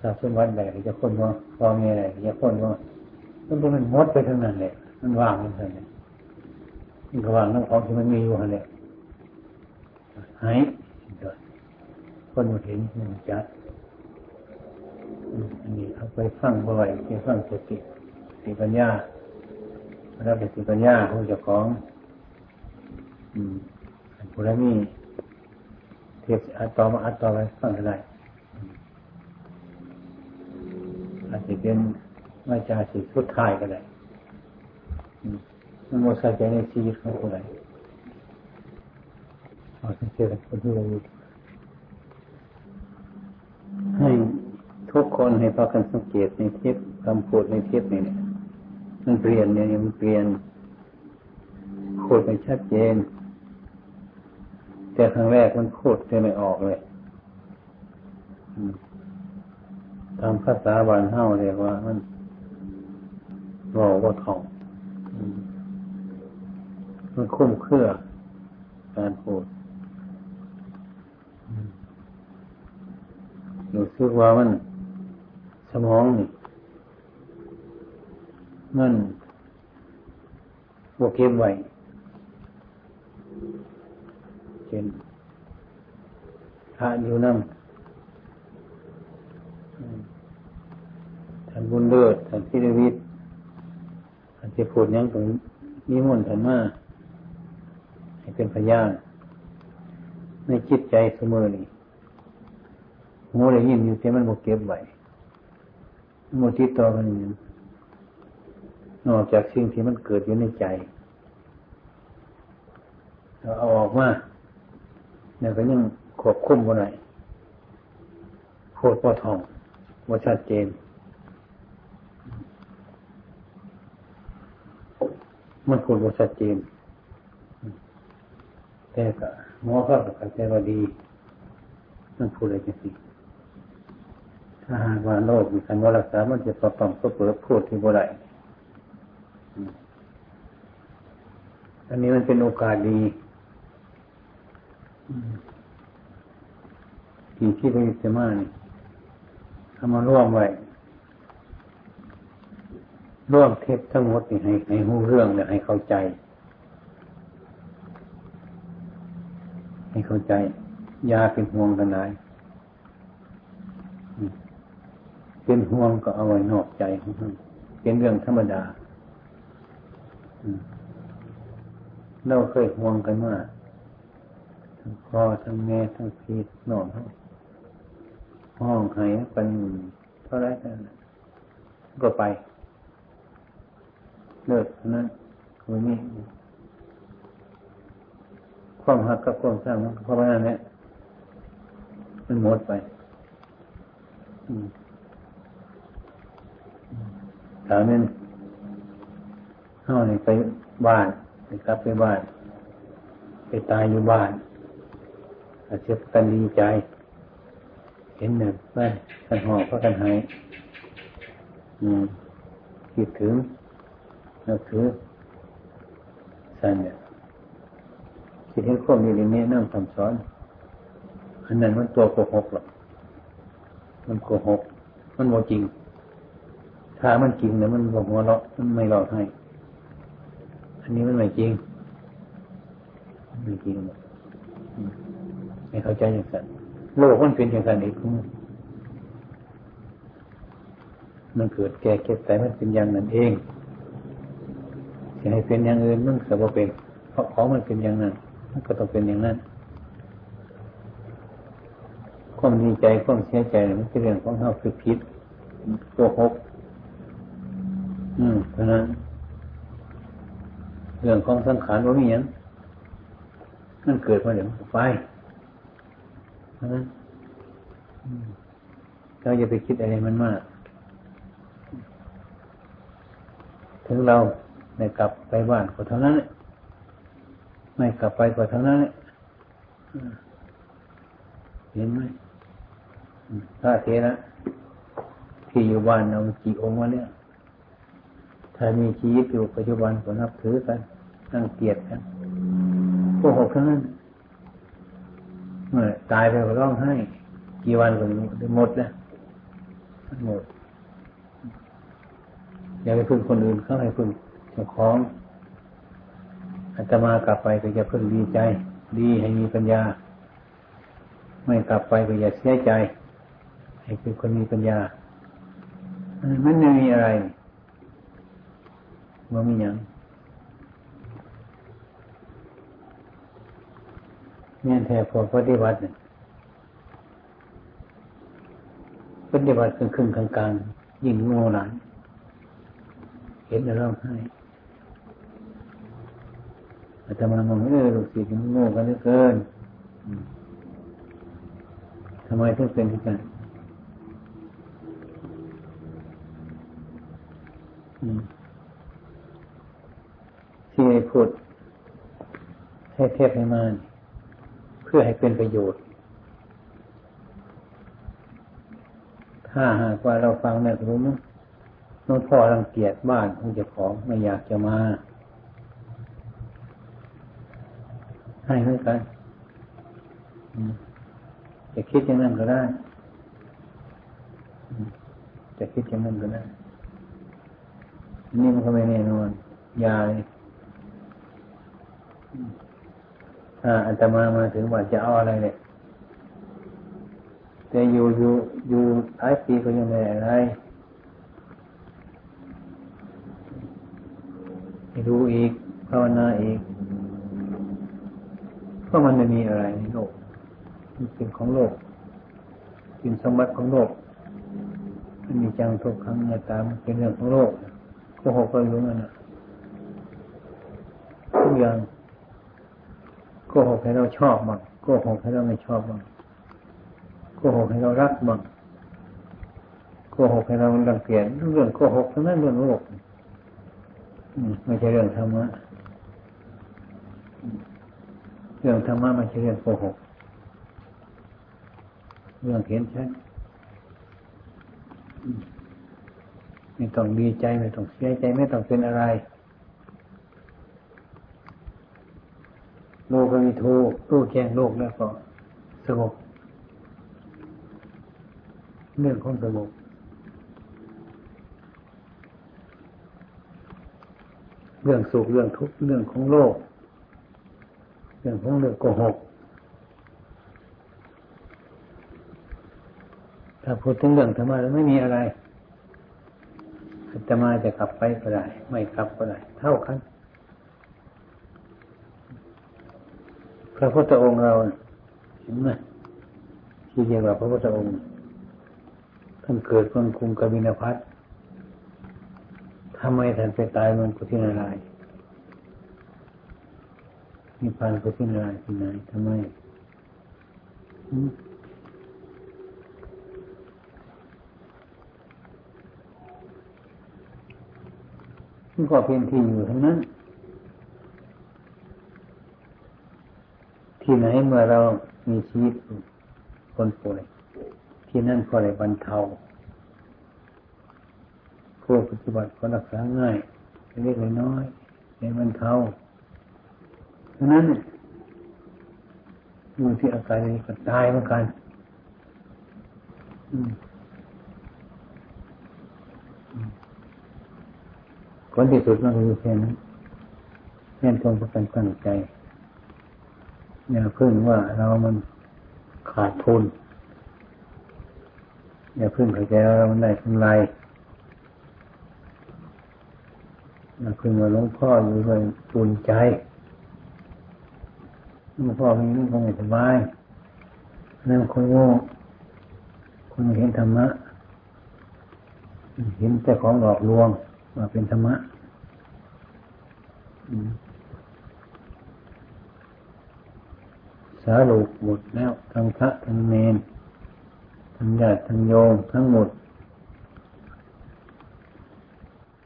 ทราบสมวัดใดจะค้นวะพอมีอะไรจะค้นวะมันก็มันมดไปทั้งนั้นเลยมันว่างมันเท่านั้นมันก็ว่างน้ำของที่มันมีอยู่นั่นแหละหายคนเห็นหนึ่งจัดอันนี้เอาไปฟังบ่อยไปฟังสติสติปัญญาแล้วเป็นสติปัญญาของเจ้าของ อืม ผู้ใดมีเทียบอัดต่อมาอัดต่อไปฟังได้อาจจะเป็นวิจาสิสุดท้ายก็ได้มันโมใส่ใจในชีวิตของผู้ใดเอาสังเกตคนที่เราอยู่ให้ทุกคนให้พากันสังเกตในเทปคำพูดในเทปนี่เนี่ยมันเปลี่ยนเนี่ยมันเปลี่ยนพูดไปชัดเจน แต่ครั้งแรกมันพูดจะไม่ออกเลยทำภาษาบานเฮาเรียกว่ามันบอกว่าท่องมันคุ้มเครือการพูดรู้สึกว่ามันสมองนี่มันบวกเก็บไว้ เช่นพระอยู่นั่งท่านบุญเลิศท่านพิรวิทย์ท่านจะพูดยังตรงนิมนต์ท่านมาให้เป็นพยานในจิตใจเสมอนี่หูได้ยินอยู่แต่มันบกเก็บไว้โมติต่อมันนอกจากสิ่งที่มันเกิดอยู่ในใจเราเอาออกมา นี่ยก็ยังควบคุมกันหน่อยโคตรพ่อทองว่าชัดเจน มันควรว่าชัดเจน แต่ก็หมอเขาก็ใจว่าดีมันพูดอะไรกันสิถ้าหากว่าโรคมีการรักษา มันจะประกอบก็เปิดพูดที่บ่ได้อันนี้มันเป็นโอกาสดี ที่ที่พระยุทธมานี่ทำมาร่วมไว้ร่วมเทปทั้งหมดนี่ให้ให้หูเรื่องเนี่ยให้เข้าใจ ให้เข้าใจ ยาเป็นห่วงกันไหนเป็นห่วงก็เอาไว้นอกใจของท่านเป็นเรื่องธรรมดาเราเคยห่วงกันว่า ทั้งพ่อทั้งแม่ทั้งพี่น้องห้องหายเป็นเท่าไรกันก็ไป เลิกนั้นวันนี้ความหักกับความสร้างมันเพราะว่านั่นแหละมันหมดไปถามนั้นเฮาไปบ้านไปกลับไปบ้าน ไปตายอยู่บ้าน อาจจะกันดีใจ เห็นหนึ่งว่กันหอบพระกันหายอือคิดถึงนับถือสันเนี่ยคิดให้ข้อมีอย่างนี้นั่งคำสอนอันนั้นมันตัวโกหกหรอกมันโกหก มันโมจริง ถ้ามันจริงเนี่ยมันบอกหัวเราะมันไม่หลอกให้ อันนี้มันไม่จริง ไม่จริง ไม่เข้าใจอย่างนั้นโลกมันเป็นอย่างนั้นเองมันเกิดแก่เก็บแต่มันเป็นอย่างนั้นเองจะให้เป็นอย่างอื่นมันก็บ่เป็น เพราะของมันเป็นอย่างนั้น มันก็ต้องเป็นอย่างนั้น ความดีใจความเสียใจมันเป็นเรื่องของเราคือพิษโกหกอืมเพราะนั้นเรื่องของสังขารว่ามีอย่างมันเกิดมาเดี๋ยวไป เพราะนั้นเราอย่าไปคิดอะไรมันมาก ถึงเราไม่กลับไปบ้านก็เท่านั้นไม่กลับไปก็เท่านั้นเห็นไหมถ้าเทนะที่อยู่บ้านเรากี่องค์วะเนี่ยถ้ามีชีวิตอยู่ปัจจุบันก็นับถือกันนั่งเกียดกันโกหกทั้งนั้น ตายไปก็ร้องไห้ กี่วันก็หมดนะหมด อย่าไปพึ่งคนอื่นเข้าให้พึ่งเจ้าของอาตมากลับไปก็จะพึ่งดีใจ ดีให้มีปัญญา ไม่กลับไปก็อย่าเสียใจ ให้เป็นคนมีปัญญา มันไม่มีอะไรมันมีอย่าง เนี่ยแท้พอปฏิบัติเนี่ยปฏิบัติครึ่งครึ่งกลางกลางยิ่งโง่หลานเห็นแล้วร้องไห้อาตมามองเออลูกศิษย์มันโง่กันเหลือเกินทำไมถึงเป็นที่กันที่พูดให้เทพให้มา เพื่อให้เป็นประโยชน์ ถ้าหากว่าเราฟังเนี่ยรู้มั้ยน้องพ่อรังเกียจบ้านของเจ้าของไม่อยากจะมา ให้เหมือนกันจะคิดอย่างนั้นก็ได้ จะคิดอย่างนั้นก็ได้ นี่มันก็ไม่แน่นอนยาเลย ถ้าอาตมามาถึงว่าจะเอาอะไรเนี่ยแต่อยู่อยู่อยู่หลายปีก็ยังไม่อะไรรู้อีกภาวนาอีกเพราะมันไม่มีอะไรในโลกมันเป็นของโลกเป็นสมบัติของโลกมันมีจังทุกครั้งในตามเป็นเรื่องของโลกโกหกก็รู้มันนะทุกอย่าง กหกให้เราชอบบ้างโกหกให้เราไม่ชอบบ้างโกหกให้เรารักบ้างโกหกให้เราลังเกียจเรื่องโกหกทั้งนั้นเรื่องโลกไม่ใช่เรื่องธรรมะเรื่องธรรมะไม่ใช่เรื่องโกหกเรื่องเห็นชัดไม่ต้องดีใจไม่ต้องเสียใจไม่ต้องเป็นอะไร โลกมีโทรู้แจ้งโลกแล้วก็สงบเรื่องของสงบเรื่องสุขเรื่องทุกข์เรื่องของโลก เรื่องของเรื่องโกหกถ้าพูดถึงเรื่องธรรมะแล้วไม่มีอะไรอาตมาจะกลับไปก็ได้ ไม่กลับก็ได้ เท่ากัน พ ระพุทธองค์เราเห็นไหมที่เรียกว่าพระพุทธองค์ท่านเกิดคนคุมกบินพัททำไมท่านไปตายมันกุศินารายมีพานกุศินารายที่ไหนทำไมมันก็เป็นที่อยู่ทั้งนั้น ที่ไหนเมื่อเรามีชีวิตคนป่วย ที่นั่นก็เลยบรรเทาผู้ปฏิบัติก็รักษาง่ายเล็กน้อยในบรรเทาฉะนั้นมือที่อาการนี้ก็ตายเหมือนกันผลที่สุดมันคือแค่นั้นแค่ตรงประกันตั้งใจ อย่าพึ่งว่าเรามันขาดทุน อย่าพึ่งเข้าใจว่าเรามันได้กำไรอย่าพึ่งว่าหลวงพ่ออยู่เลยตุนใจหลวงพ่อมีนี่คงไม่สบายนั่นคนโง่คนเห็นธรรมะ เห็นแต่ของหลอกลวงว่าเป็นธรรมะ สารุปหมดแล้ว ทั้งพระทั้งเนนทั้งญาติทั้งโยมทั้งหมด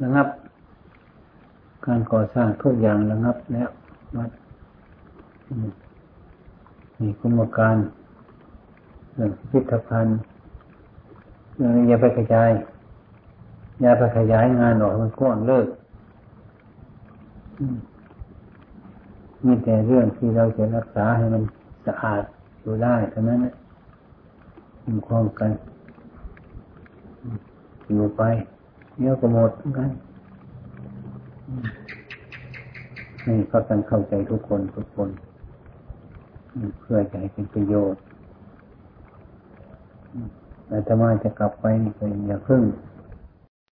ระงับ การก่อสร้างทุกอย่างระงับ แล้ววัดมีกรรมการเรื่องพิพิธภัณฑ์เรื่องยาไปกระจายยาไปขยายงานออกมันกว้างเลิกมีแต่เรื่องที่เราจะรักษาให้มัน สะอาดอยู่ได้เท่านั้นมีความกันอยู่ไปเดี๋ยวก็หมดเหมือนกันนี่ก็ต้องเข้าใจทุกคนทุกคน เพื่อจะให้เป็นประโยชน์อาตมาจะกลับไปก็อย่าพึ่ง